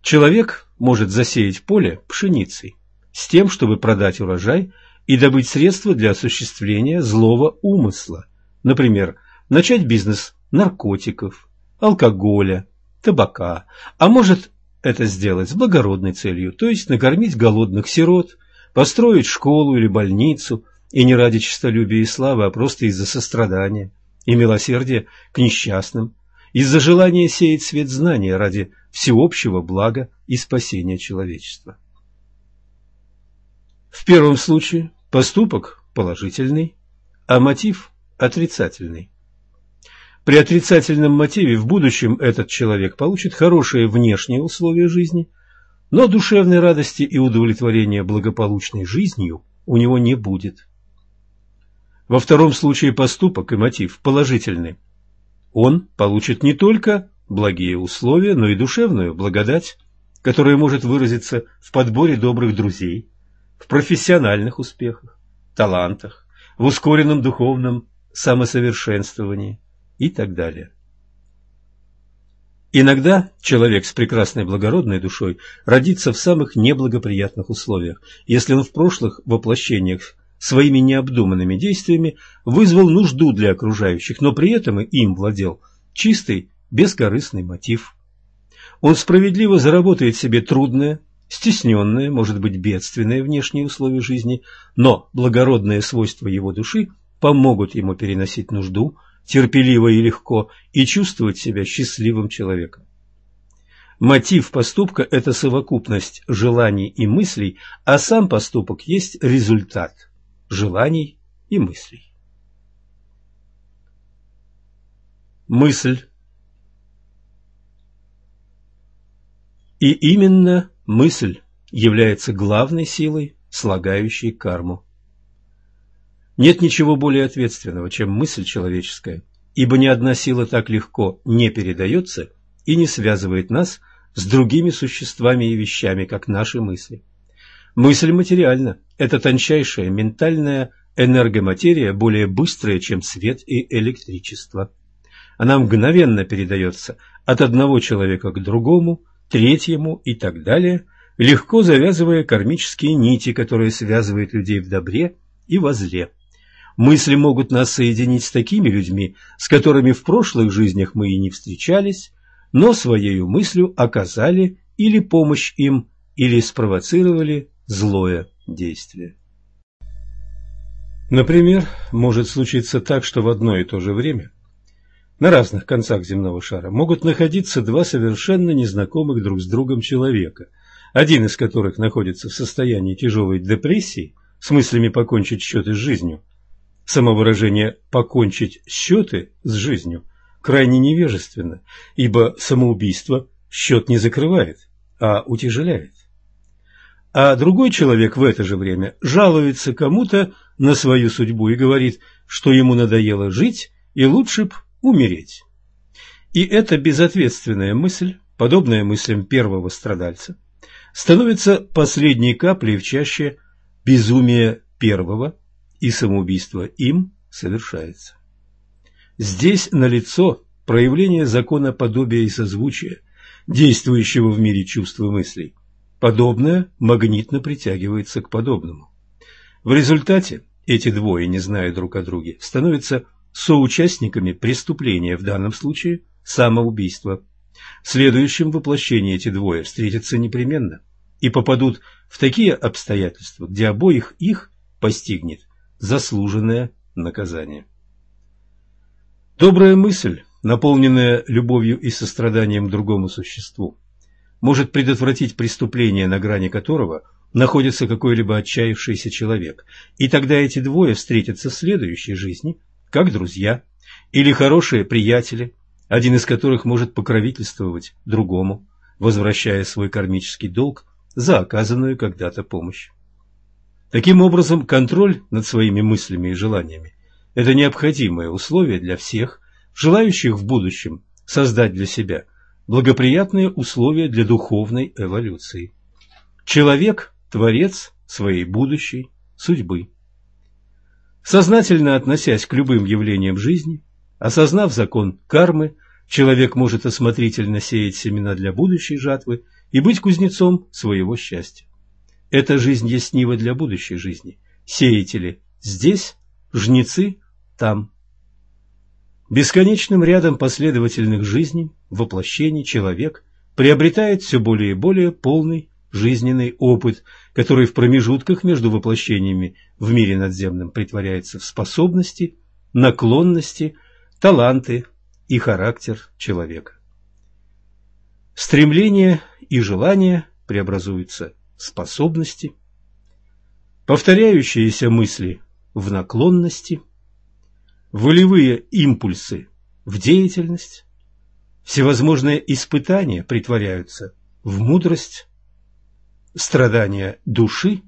S1: человек может засеять поле пшеницей с тем, чтобы продать урожай и добыть средства для осуществления злого умысла, например, начать бизнес наркотиков, алкоголя, табака, а может это сделать с благородной целью, то есть накормить голодных сирот, построить школу или больницу, и не ради честолюбия и славы, а просто из-за сострадания и милосердия к несчастным, из-за желания сеять свет знания ради всеобщего блага и спасения человечества. В первом случае поступок положительный, а мотив отрицательный. При отрицательном мотиве в будущем этот человек получит хорошие внешние условия жизни, но душевной радости и удовлетворения благополучной жизнью у него не будет. Во втором случае поступок и мотив положительны. Он получит не только благие условия, но и душевную благодать, которая может выразиться в подборе добрых друзей, в профессиональных успехах, талантах, в ускоренном духовном самосовершенствовании и так далее. Иногда человек с прекрасной благородной душой родится в самых неблагоприятных условиях, если он в прошлых воплощениях своими необдуманными действиями вызвал нужду для окружающих, но при этом и им владел чистый, бескорыстный мотив. Он справедливо заработает себе трудное, стесненное, может быть, бедственное внешние условия жизни, но благородные свойства его души помогут ему переносить нужду, терпеливо и легко, и чувствовать себя счастливым человеком. Мотив поступка – это совокупность желаний и мыслей, а сам поступок есть результат желаний и мыслей. Мысль И именно мысль является главной силой, слагающей карму. Нет ничего более ответственного, чем мысль человеческая, ибо ни одна сила так легко не передается и не связывает нас с другими существами и вещами, как наши мысли. Мысль материальна. Это тончайшая ментальная энергоматерия, более быстрая, чем свет и электричество. Она мгновенно передается от одного человека к другому, третьему и так далее, легко завязывая кармические нити, которые связывают людей в добре и во зле. Мысли могут нас соединить с такими людьми, с которыми в прошлых жизнях мы и не встречались, но своей мыслью оказали или помощь им, или спровоцировали злое действие. Например, может случиться так, что в одно и то же время на разных концах земного шара могут находиться два совершенно незнакомых друг с другом человека, один из которых находится в состоянии тяжелой депрессии с мыслями покончить счеты с жизнью. Самовыражение «покончить счеты с жизнью» крайне невежественно, ибо самоубийство счет не закрывает, а утяжеляет. А другой человек в это же время жалуется кому-то на свою судьбу и говорит, что ему надоело жить и лучше б умереть. И эта безответственная мысль, подобная мыслям первого страдальца, становится последней каплей в чаще безумия первого, и самоубийство им совершается. Здесь налицо проявление закона подобия и созвучия, действующего в мире чувств и мыслей. Подобное магнитно притягивается к подобному. В результате эти двое, не зная друг о друге, становятся соучастниками преступления, в данном случае самоубийства. В следующем воплощении эти двое встретятся непременно и попадут в такие обстоятельства, где обоих их постигнет заслуженное наказание. Добрая мысль, наполненная любовью и состраданием другому существу, может предотвратить преступление, на грани которого находится какой-либо отчаявшийся человек, и тогда эти двое встретятся в следующей жизни, как друзья или хорошие приятели, один из которых может покровительствовать другому, возвращая свой кармический долг за оказанную когда-то помощь. Таким образом, контроль над своими мыслями и желаниями это необходимое условие для всех, желающих в будущем создать для себя благоприятные условия для духовной эволюции. Человек – творец своей будущей судьбы. Сознательно относясь к любым явлениям жизни, осознав закон кармы, человек может осмотрительно сеять семена для будущей жатвы и быть кузнецом своего счастья. Эта жизнь есть нива для будущей жизни. Сеятели здесь, жнецы там. Бесконечным рядом последовательных жизней, воплощений человек приобретает все более и более полный жизненный опыт, который в промежутках между воплощениями в мире надземном притворяется в способности, наклонности, таланты и характер человека. Стремления и желания преобразуются способности, повторяющиеся мысли в наклонности, волевые импульсы в деятельность, всевозможные испытания притворяются в мудрость, страдания души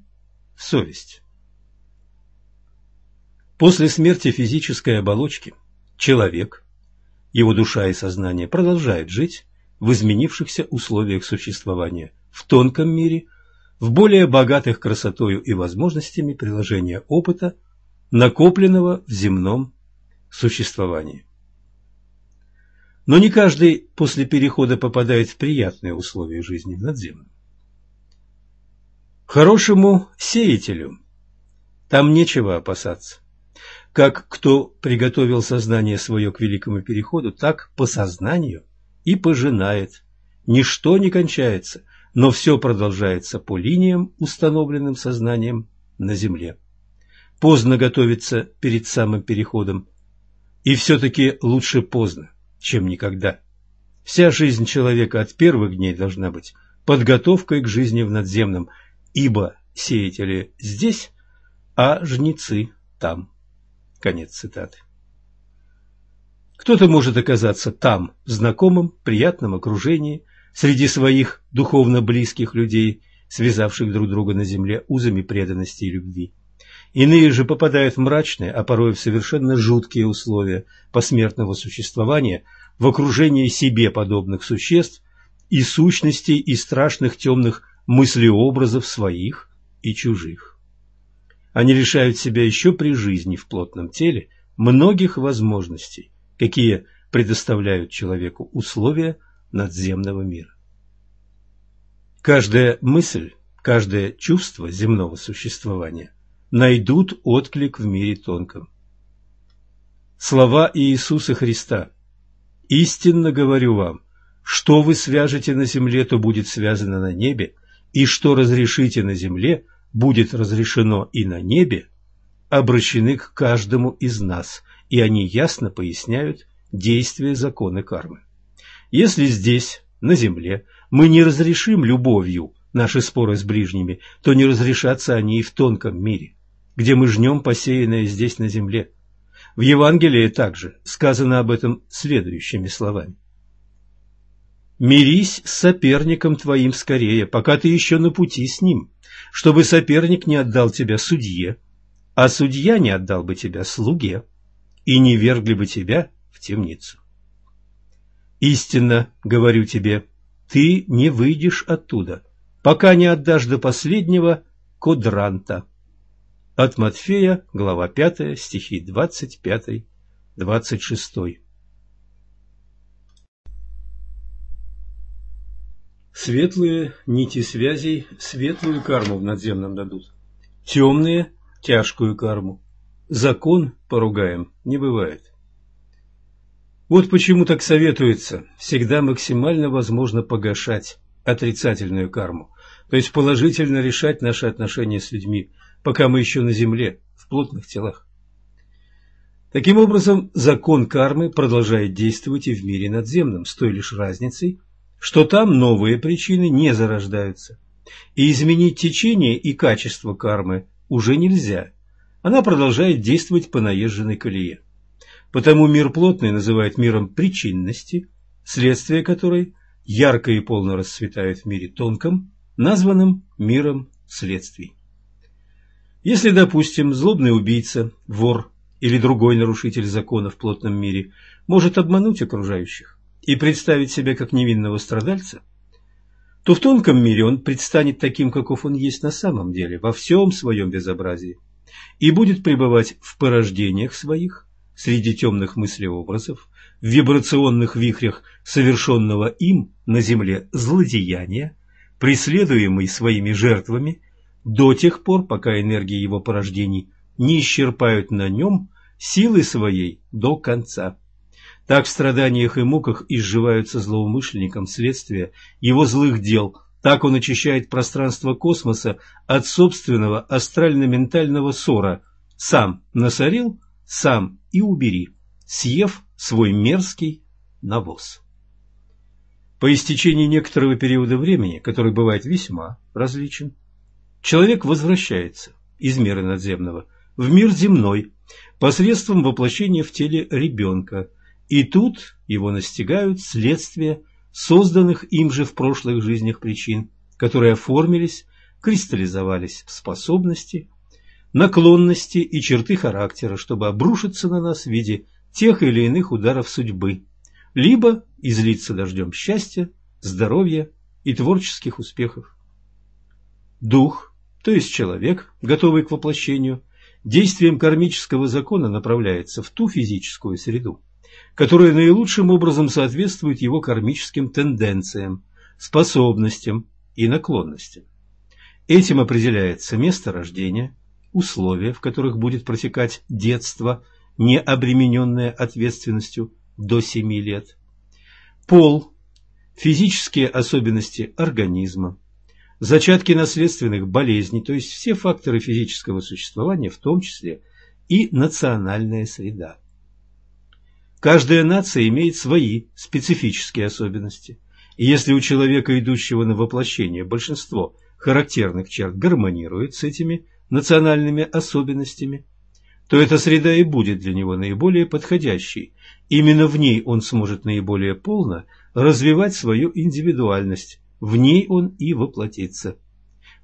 S1: в совесть. После смерти физической оболочки человек, его душа и сознание продолжают жить в изменившихся условиях существования в тонком мире, в более богатых красотою и возможностями приложения опыта, накопленного в земном существовании. Но не каждый после перехода попадает в приятные условия жизни в надземном. Хорошему сеятелю там нечего опасаться. Как кто приготовил сознание свое к великому переходу, так по сознанию и пожинает. Ничто не кончается, но все продолжается по линиям, установленным сознанием на земле. Поздно готовиться перед самым переходом, и все-таки лучше поздно, чем никогда. Вся жизнь человека от первых дней должна быть подготовкой к жизни в надземном, ибо сеятели здесь, а жнецы там. Конец цитаты. Кто-то может оказаться там, в знакомом, приятном окружении, среди своих духовно близких людей, связавших друг друга на земле узами преданности и любви. Иные же попадают в мрачные, а порой в совершенно жуткие условия посмертного существования в окружении себе подобных существ и сущностей и страшных темных мыслеобразов своих и чужих. Они лишают себя еще при жизни в плотном теле многих возможностей, какие предоставляют человеку условия надземного мира. Каждая мысль, каждое чувство земного существования найдут отклик в мире тонком. Слова Иисуса Христа «Истинно говорю вам, что вы свяжете на земле, то будет связано на небе, и что разрешите на земле, будет разрешено и на небе, обращены к каждому из нас, и они ясно поясняют действие закона кармы. Если здесь, на земле, мы не разрешим любовью наши споры с ближними, то не разрешатся они и в тонком мире, где мы жнем посеянное здесь на земле. В Евангелии также сказано об этом следующими словами. «Мирись с соперником твоим скорее, пока ты еще на пути с ним, чтобы соперник не отдал тебя судье, а судья не отдал бы тебя слуге, и не вергли бы тебя в темницу. Истинно говорю тебе, ты не выйдешь оттуда, пока не отдашь до последнего кодранта. От Матфея, глава 5, стихи 25-26. Светлые нити связей светлую карму в надземном дадут. Темные – тяжкую карму. Закон поругаем не бывает. Вот почему так советуется всегда максимально возможно погашать отрицательную карму, то есть положительно решать наши отношения с людьми, пока мы еще на земле, в плотных телах. Таким образом, закон кармы продолжает действовать и в мире надземном, с той лишь разницей, что там новые причины не зарождаются. И изменить течение и качество кармы уже нельзя. Она продолжает действовать по наезженной колее. Потому мир плотный называют миром причинности, следствие которой ярко и полно расцветает в мире тонком, названным миром следствий. Если, допустим, злобный убийца, вор или другой нарушитель закона в плотном мире может обмануть окружающих и представить себя как невинного страдальца, то в тонком мире он предстанет таким, каков он есть на самом деле, во всем своем безобразии, и будет пребывать в порождениях своих, среди темных мыслеобразов, в вибрационных вихрях совершенного им на земле злодеяния, преследуемый своими жертвами, до тех пор, пока энергии его порождений не исчерпают на нем силы своей до конца. Так в страданиях и муках изживаются злоумышленникам следствия его злых дел, так он очищает пространство космоса от собственного астрально-ментального ссора. Сам насорил, сам и убери, съев свой мерзкий навоз. По истечении некоторого периода времени, который бывает весьма различен, человек возвращается из мира надземного в мир земной посредством воплощения в теле ребенка, и тут его настигают следствия созданных им же в прошлых жизнях причин, которые оформились, кристаллизовались в способности наклонности и черты характера, чтобы обрушиться на нас в виде тех или иных ударов судьбы, либо излиться дождем счастья, здоровья и творческих успехов. Дух, то есть человек, готовый к воплощению, действием кармического закона направляется в ту физическую среду, которая наилучшим образом соответствует его кармическим тенденциям, способностям и наклонностям. Этим определяется место рождения, условия, в которых будет протекать детство, не обремененное ответственностью до 7 лет, пол, физические особенности организма, зачатки наследственных болезней, то есть все факторы физического существования, в том числе и национальная среда. Каждая нация имеет свои специфические особенности, и если у человека, идущего на воплощение, большинство характерных черт гармонирует с этими национальными особенностями, то эта среда и будет для него наиболее подходящей. Именно в ней он сможет наиболее полно развивать свою индивидуальность, в ней он и воплотится.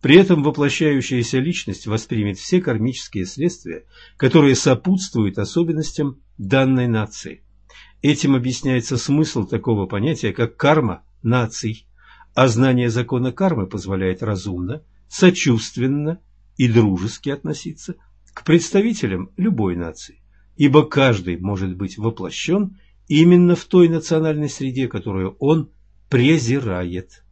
S1: При этом воплощающаяся личность воспримет все кармические следствия, которые сопутствуют особенностям данной нации. Этим объясняется смысл такого понятия, как карма наций, а знание закона кармы позволяет разумно
S5: сочувственно и дружески относиться к представителям любой нации, ибо каждый может быть воплощен именно в той национальной среде, которую он презирает.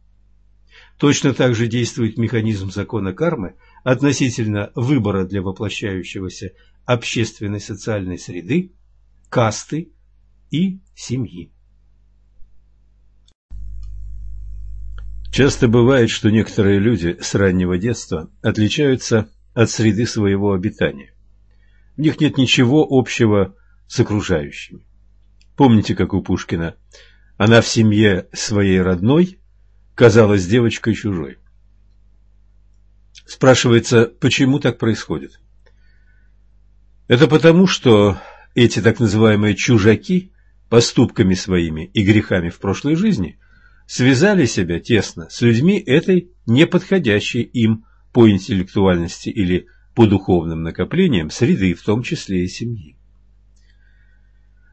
S5: Точно так же действует механизм закона кармы относительно выбора для воплощающегося общественной социальной среды, касты и семьи.
S1: Часто бывает, что некоторые люди с раннего детства отличаются от среды своего обитания. В них нет ничего общего с окружающими. Помните, как у Пушкина «Она в семье своей родной казалась девочкой чужой». Спрашивается, почему так происходит? Это потому, что эти так называемые чужаки поступками своими и грехами в прошлой жизни связали себя тесно с людьми этой неподходящей им по интеллектуальности или по духовным накоплениям среды, в том числе и семьи.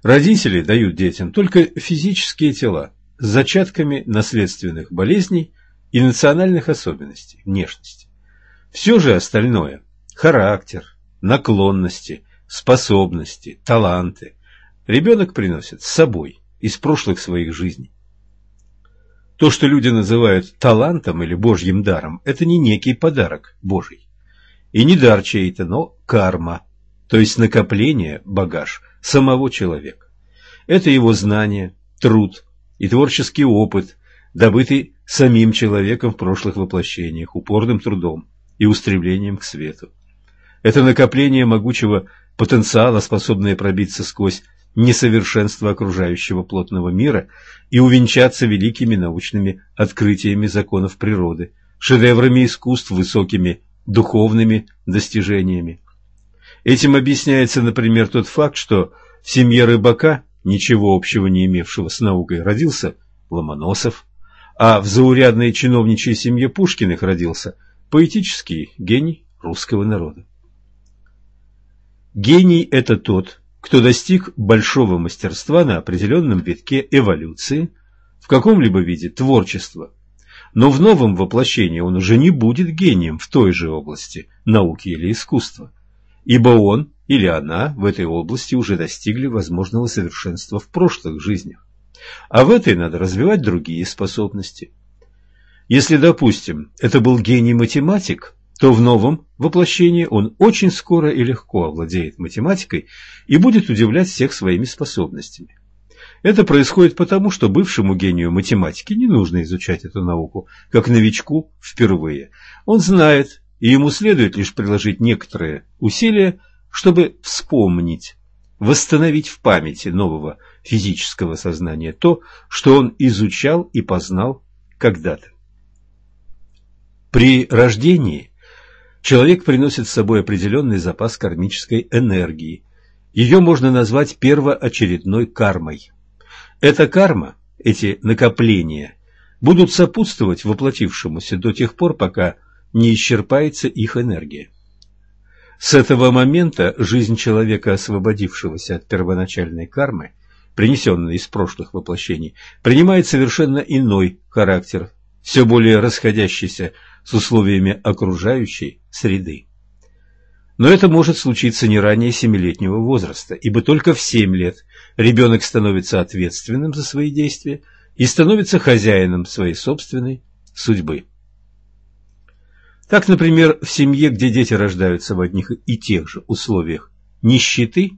S1: Родители дают детям только физические тела с зачатками наследственных болезней и национальных особенностей внешности. Все же остальное – характер, наклонности, способности, таланты – ребенок приносит с собой из прошлых своих жизней. То, что люди называют талантом или божьим даром, это не некий подарок Божий. И не дар чей-то, но карма, то есть накопление, багаж самого человека. Это его знания, труд и творческий опыт, добытый самим человеком в прошлых воплощениях, упорным трудом и устремлением к свету. Это накопление могучего потенциала, способное пробиться сквозь несовершенство окружающего плотного мира и увенчаться великими научными открытиями законов природы, шедеврами искусств, высокими духовными достижениями. Этим объясняется, например, тот факт, что в семье рыбака, ничего общего не имевшего с наукой, родился Ломоносов, а в заурядной чиновничьей семье Пушкиных родился поэтический гений русского народа. Гений – это тот, кто достиг большого мастерства на определенном витке эволюции, в каком-либо виде творчества, но в новом воплощении он уже не будет гением в той же области науки или искусства, ибо он или она в этой области уже достигли возможного совершенства в прошлых жизнях, а в этой надо развивать другие способности. Если, допустим, это был гений-математик, то в новом воплощении он очень скоро и легко овладеет математикой и будет удивлять всех своими способностями. Это происходит потому, что бывшему гению математики не нужно изучать эту науку, как новичку впервые. Он знает, и ему следует лишь приложить некоторые усилия, чтобы вспомнить, восстановить в памяти нового физического сознания то, что он изучал и познал когда-то. При рождении Человек приносит с собой определенный запас кармической энергии. Ее можно назвать первоочередной кармой. Эта карма, эти накопления, будут сопутствовать воплотившемуся до тех пор, пока не исчерпается их энергия. С этого момента жизнь человека, освободившегося от первоначальной кармы, принесенной из прошлых воплощений, принимает совершенно иной характер, все более расходящийся с условиями окружающей среды. Но это может случиться не ранее семилетнего возраста, ибо только в семь лет ребенок становится ответственным за свои действия и становится хозяином своей собственной судьбы. Так, например, в семье, где дети рождаются в одних и тех же условиях нищеты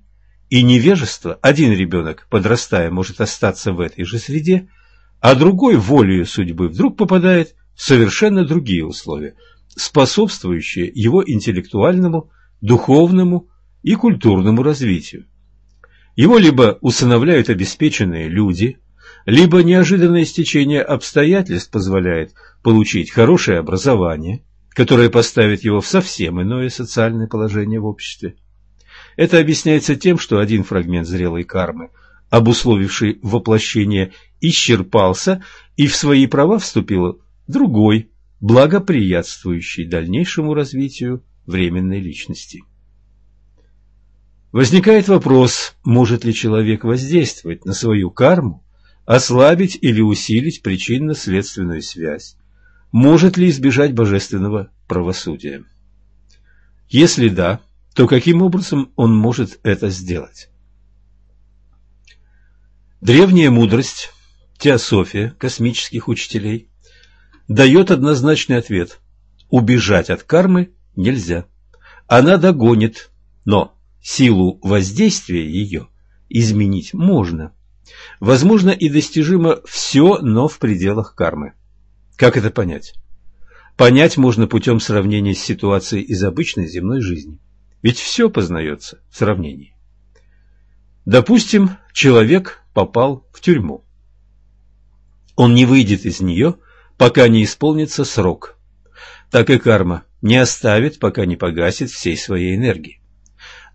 S1: и невежества, один ребенок, подрастая, может остаться в этой же среде, а другой волею судьбы вдруг попадает совершенно другие условия, способствующие его интеллектуальному, духовному и культурному развитию. Его либо усыновляют обеспеченные люди, либо неожиданное стечение обстоятельств позволяет получить хорошее образование, которое поставит его в совсем иное социальное положение в обществе. Это объясняется тем, что один фрагмент зрелой кармы, обусловивший воплощение, исчерпался и в свои права вступило другой, благоприятствующий дальнейшему развитию временной личности. Возникает вопрос, может ли человек воздействовать на свою карму, ослабить или усилить причинно-следственную связь, может ли избежать божественного правосудия? Если да, то каким образом он может это сделать? Древняя мудрость, теософия космических учителей дает однозначный ответ. Убежать от кармы нельзя. Она догонит, но силу воздействия ее изменить можно. Возможно и достижимо все, но в пределах кармы. Как это понять? Понять можно путем сравнения с ситуацией из обычной земной жизни. Ведь все познается в сравнении. Допустим, человек попал в тюрьму. Он не выйдет из нее, пока не исполнится срок. Так и карма не оставит, пока не погасит всей своей энергии.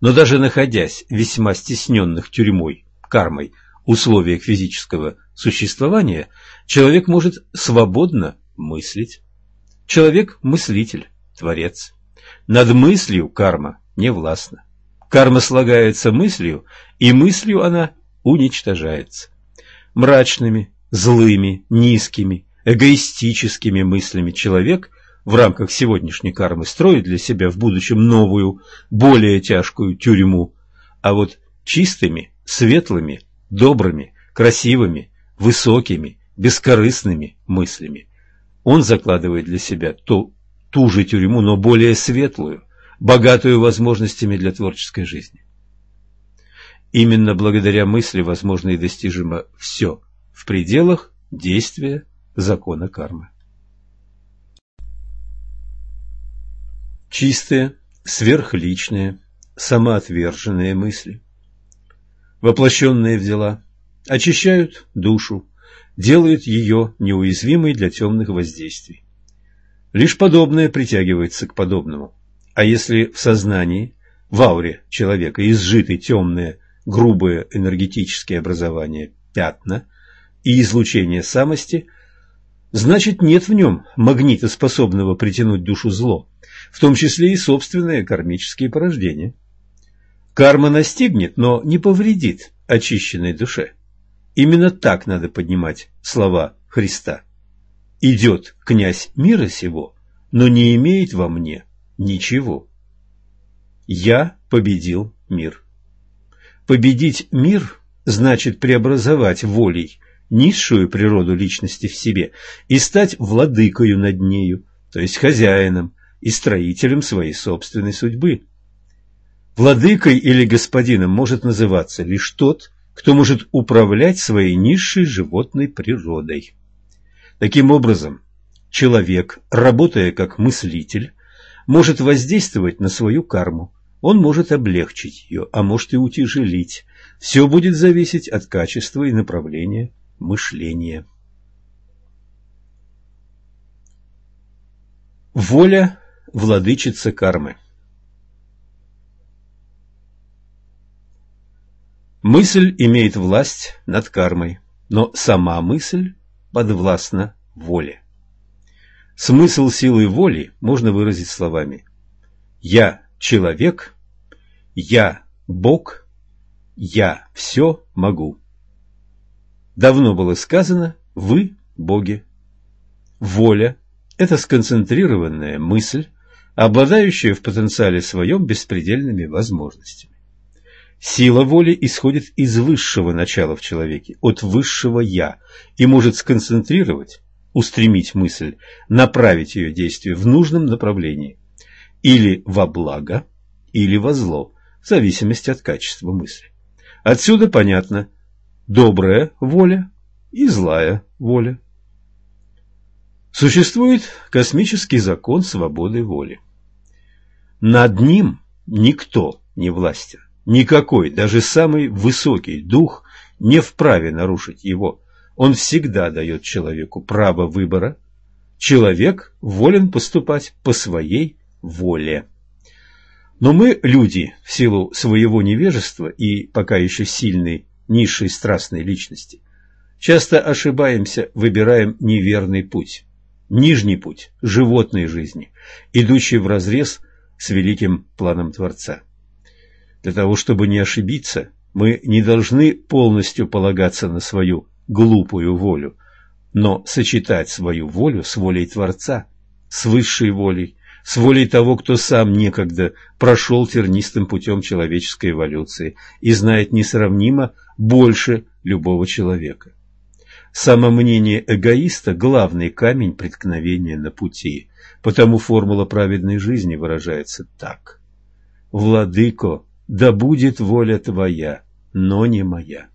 S1: Но даже находясь весьма стесненных тюрьмой, кармой, условиях физического существования, человек может свободно мыслить. Человек – мыслитель, творец. Над мыслью карма не властна. Карма слагается мыслью, и мыслью она уничтожается. Мрачными, злыми, низкими, эгоистическими мыслями человек в рамках сегодняшней кармы строит для себя в будущем новую, более тяжкую тюрьму, а вот чистыми, светлыми, добрыми, красивыми, высокими, бескорыстными мыслями он закладывает для себя ту, ту же тюрьму, но более светлую, богатую возможностями для творческой жизни. Именно благодаря мысли возможно и достижимо все в пределах действия закона кармы. Чистые, сверхличные, самоотверженные мысли, воплощенные в дела, очищают душу, делают ее неуязвимой для темных воздействий. Лишь подобное притягивается к подобному. А если в сознании, в ауре человека изжиты темные, грубые энергетические образования, пятна и излучение самости, значит нет в нем магнита, способного притянуть душу зло, в том числе и собственные кармические порождения. Карма настигнет, но не повредит очищенной душе. Именно так надо поднимать слова Христа. «Идет князь мира сего, но не имеет во мне ничего. Я победил мир». Победить мир значит преобразовать волей низшую природу личности в себе и стать владыкою над нею, то есть хозяином и строителем своей собственной судьбы. Владыкой или господином может называться лишь тот, кто может управлять своей низшей животной природой. Таким образом, человек, работая как мыслитель, может воздействовать на свою карму, он может облегчить ее, а может и утяжелить. Все будет зависеть от качества и направления мышления. Воля – владычица кармы. Мысль имеет власть над кармой, но сама мысль подвластна воле. Смысл силы воли можно выразить словами «Я человек», «Я Бог», «Я все могу». Давно было сказано «Вы боги». Воля – это сконцентрированная мысль, обладающая в потенциале своем беспредельными возможностями. Сила воли исходит из высшего начала в человеке, от высшего «я», и может сконцентрировать, устремить мысль, направить ее действие в нужном направлении, или во благо, или во зло, в зависимости от качества мысли. Отсюда понятно добрая воля и злая воля. Существует космический закон свободы воли. Над ним никто не властен. Никакой, даже самый высокий дух не вправе нарушить его. Он всегда дает человеку право выбора. Человек волен поступать по своей воле. Но мы, люди, в силу своего невежества и пока еще сильной низшей страстной личности, часто ошибаемся, выбираем неверный путь. Нижний путь животной жизни, идущий вразрез с великим планом Творца. Для того, чтобы не ошибиться, мы не должны полностью полагаться на свою глупую волю, но сочетать свою волю с волей Творца, с высшей волей, с волей того, кто сам некогда прошел тернистым путем человеческой эволюции и знает несравнимо больше любого человека. Самомнение эгоиста – главный камень преткновения на пути, потому формула праведной жизни выражается так. «Владыко, да будет воля твоя, но не моя».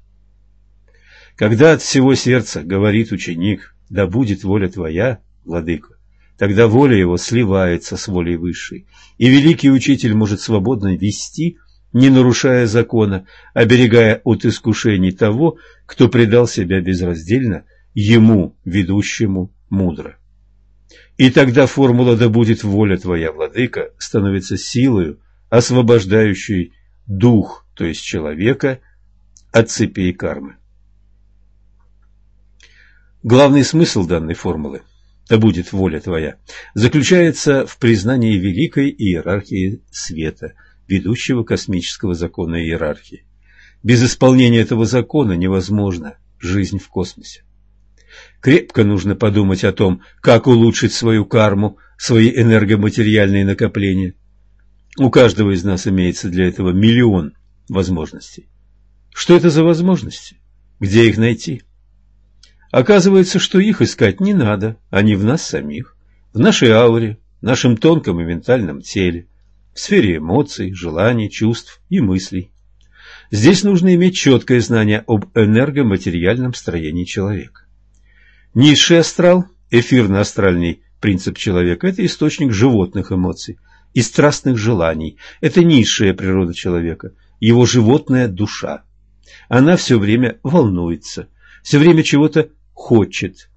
S1: Когда от всего сердца говорит ученик «да будет воля твоя, владыко», тогда воля его сливается с волей высшей, и великий учитель может свободно вести, не нарушая закона, оберегая от искушений того, кто предал себя безраздельно ему, ведущему мудро. И тогда формула «да будет воля твоя, владыка» становится силою, освобождающей дух, то есть человека, от цепей кармы. Главный смысл данной формулы «да будет воля твоя» заключается в признании великой иерархии света, ведущего космического закона иерархии. Без исполнения этого закона невозможна жизнь в космосе. Крепко нужно подумать о том, как улучшить свою карму, свои энергоматериальные накопления. У каждого из нас имеется для этого миллион возможностей. Что это за возможности? Где их найти? Оказывается, что их искать не надо, они в нас самих, в нашей ауре, в нашем тонком и ментальном теле, в сфере эмоций, желаний, чувств и мыслей. Здесь нужно иметь четкое знание об энергоматериальном строении человека. Низший астрал, эфирно-астральный принцип человека – это источник животных эмоций и страстных желаний. Это низшая природа человека, его животная душа. Она все время волнуется, все время чего-то хочет.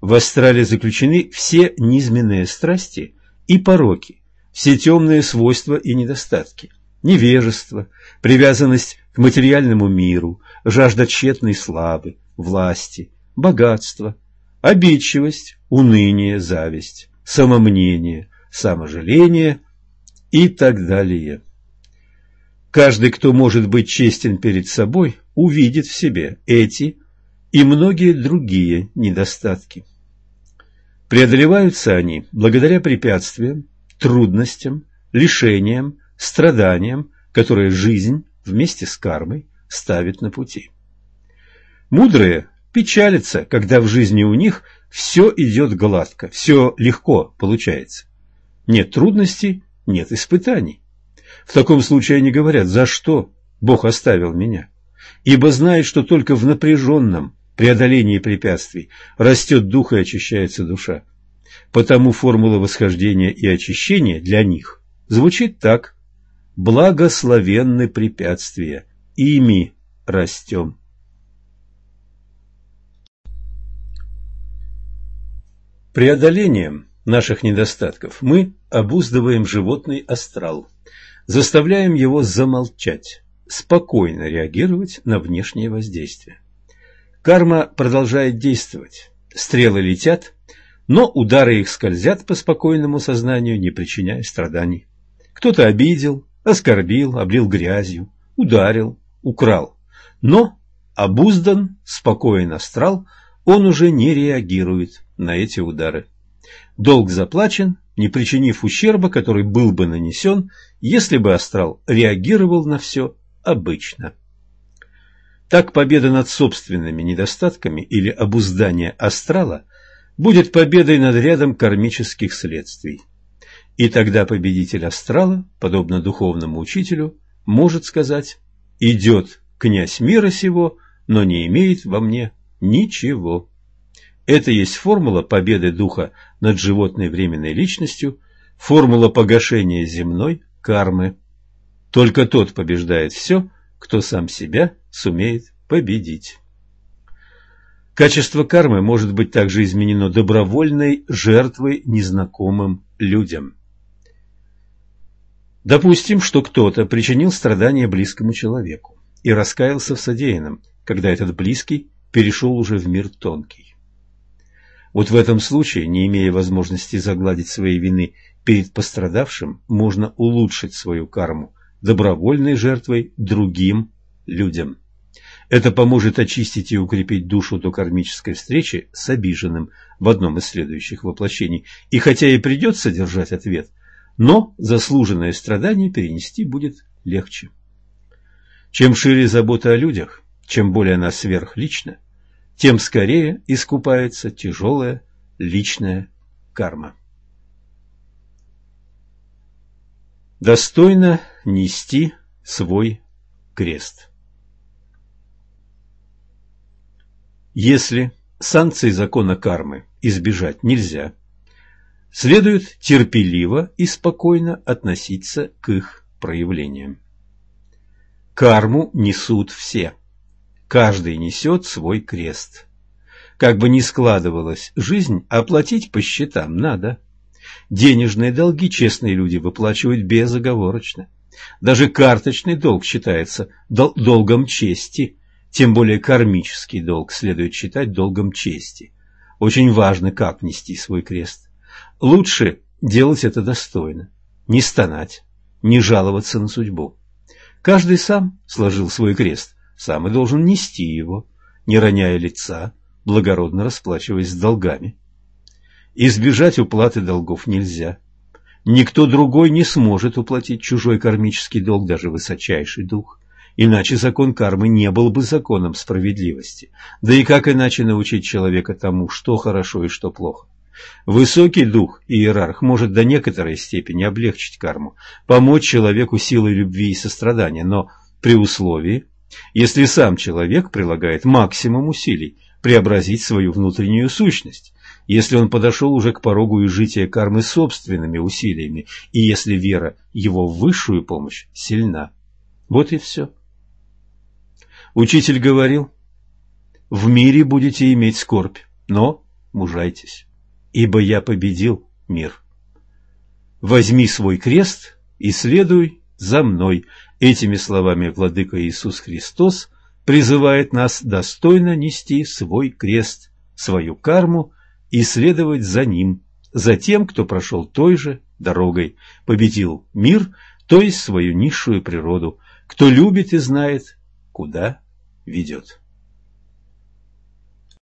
S1: В астрале заключены все низменные страсти и пороки, все темные свойства и недостатки, невежество, привязанность к материальному миру, жажда тщетной славы, власти, богатства, обидчивость, уныние, зависть, самомнение, саможаление и так далее. Каждый, кто может быть честен перед собой, увидит в себе эти и многие другие недостатки. Преодолеваются они благодаря препятствиям, трудностям, лишениям, страданиям, которые жизнь вместе с кармой ставит на пути. Мудрые печалятся, когда в жизни у них все идет гладко, все легко получается. Нет трудностей, нет испытаний. В таком случае они говорят, за что Бог оставил меня? Ибо знает, что только в напряженном, преодолении препятствий растет дух и очищается душа. Потому формула восхождения и очищения для них звучит так. Благословенны препятствия, ими растем. Преодолением наших недостатков мы обуздываем животный астрал, заставляем его замолчать, спокойно реагировать на внешнее воздействие. Карма продолжает действовать. Стрелы летят, но удары их скользят по спокойному сознанию, не причиняя страданий. Кто-то обидел, оскорбил, облил грязью, ударил, украл. Но обуздан, спокоен астрал, он уже не реагирует на эти удары. Долг заплачен, не причинив ущерба, который был бы нанесен, если бы астрал реагировал на все обычно. Так победа над собственными недостатками или обуздание астрала будет победой над рядом кармических следствий. И тогда победитель астрала, подобно духовному учителю, может сказать «Идет князь мира сего, но не имеет во мне ничего». Это есть формула победы духа над животной временной личностью, формула погашения земной кармы. Только тот побеждает все, кто сам себя сумеет победить. Качество кармы может быть также изменено добровольной жертвой незнакомым людям. Допустим, что кто-то причинил страдания близкому человеку и раскаялся в содеянном, когда этот близкий перешел уже в мир тонкий. Вот в этом случае, не имея возможности загладить свои вины перед пострадавшим, можно улучшить свою карму добровольной жертвой другим людям. Это поможет очистить и укрепить душу до кармической встречи с обиженным в одном из следующих воплощений. И хотя и придется держать ответ, но заслуженное страдание перенести будет легче. Чем шире забота о людях, чем более она сверхлична, тем скорее искупается тяжелая личная карма. Достойно нести свой крест. Если санкций закона кармы избежать нельзя, следует терпеливо и спокойно относиться к их проявлениям. Карму несут все. Каждый несет свой крест. Как бы ни складывалась жизнь, оплатить по счетам надо. Денежные долги честные люди выплачивают безоговорочно. Даже карточный долг считается дол долгом чести, тем более кармический долг следует считать долгом чести. Очень важно, как нести свой крест. Лучше делать это достойно, не стонать, не жаловаться на судьбу. Каждый сам сложил свой крест, сам и должен нести его, не роняя лица, благородно расплачиваясь с долгами. Избежать уплаты долгов нельзя. Никто другой не сможет уплатить чужой кармический долг, даже высочайший дух. Иначе закон кармы не был бы законом справедливости. Да и как иначе научить человека тому, что хорошо и что плохо? Высокий дух, иерарх, может до некоторой степени облегчить карму, помочь человеку силой любви и сострадания, но при условии, если сам человек прилагает максимум усилий преобразить свою внутреннюю сущность, если он подошел уже к порогу изжития кармы собственными усилиями, и если вера его в высшую помощь сильна. Вот и все. Учитель говорил, в мире будете иметь скорбь, но мужайтесь ибо я победил мир. Возьми свой крест и следуй за мной. Этими словами Владыка Иисус Христос призывает нас достойно нести свой крест, свою карму и следовать за ним, за тем, кто прошел той же дорогой, победил мир, то есть свою низшую природу, кто любит и знает, куда ведет.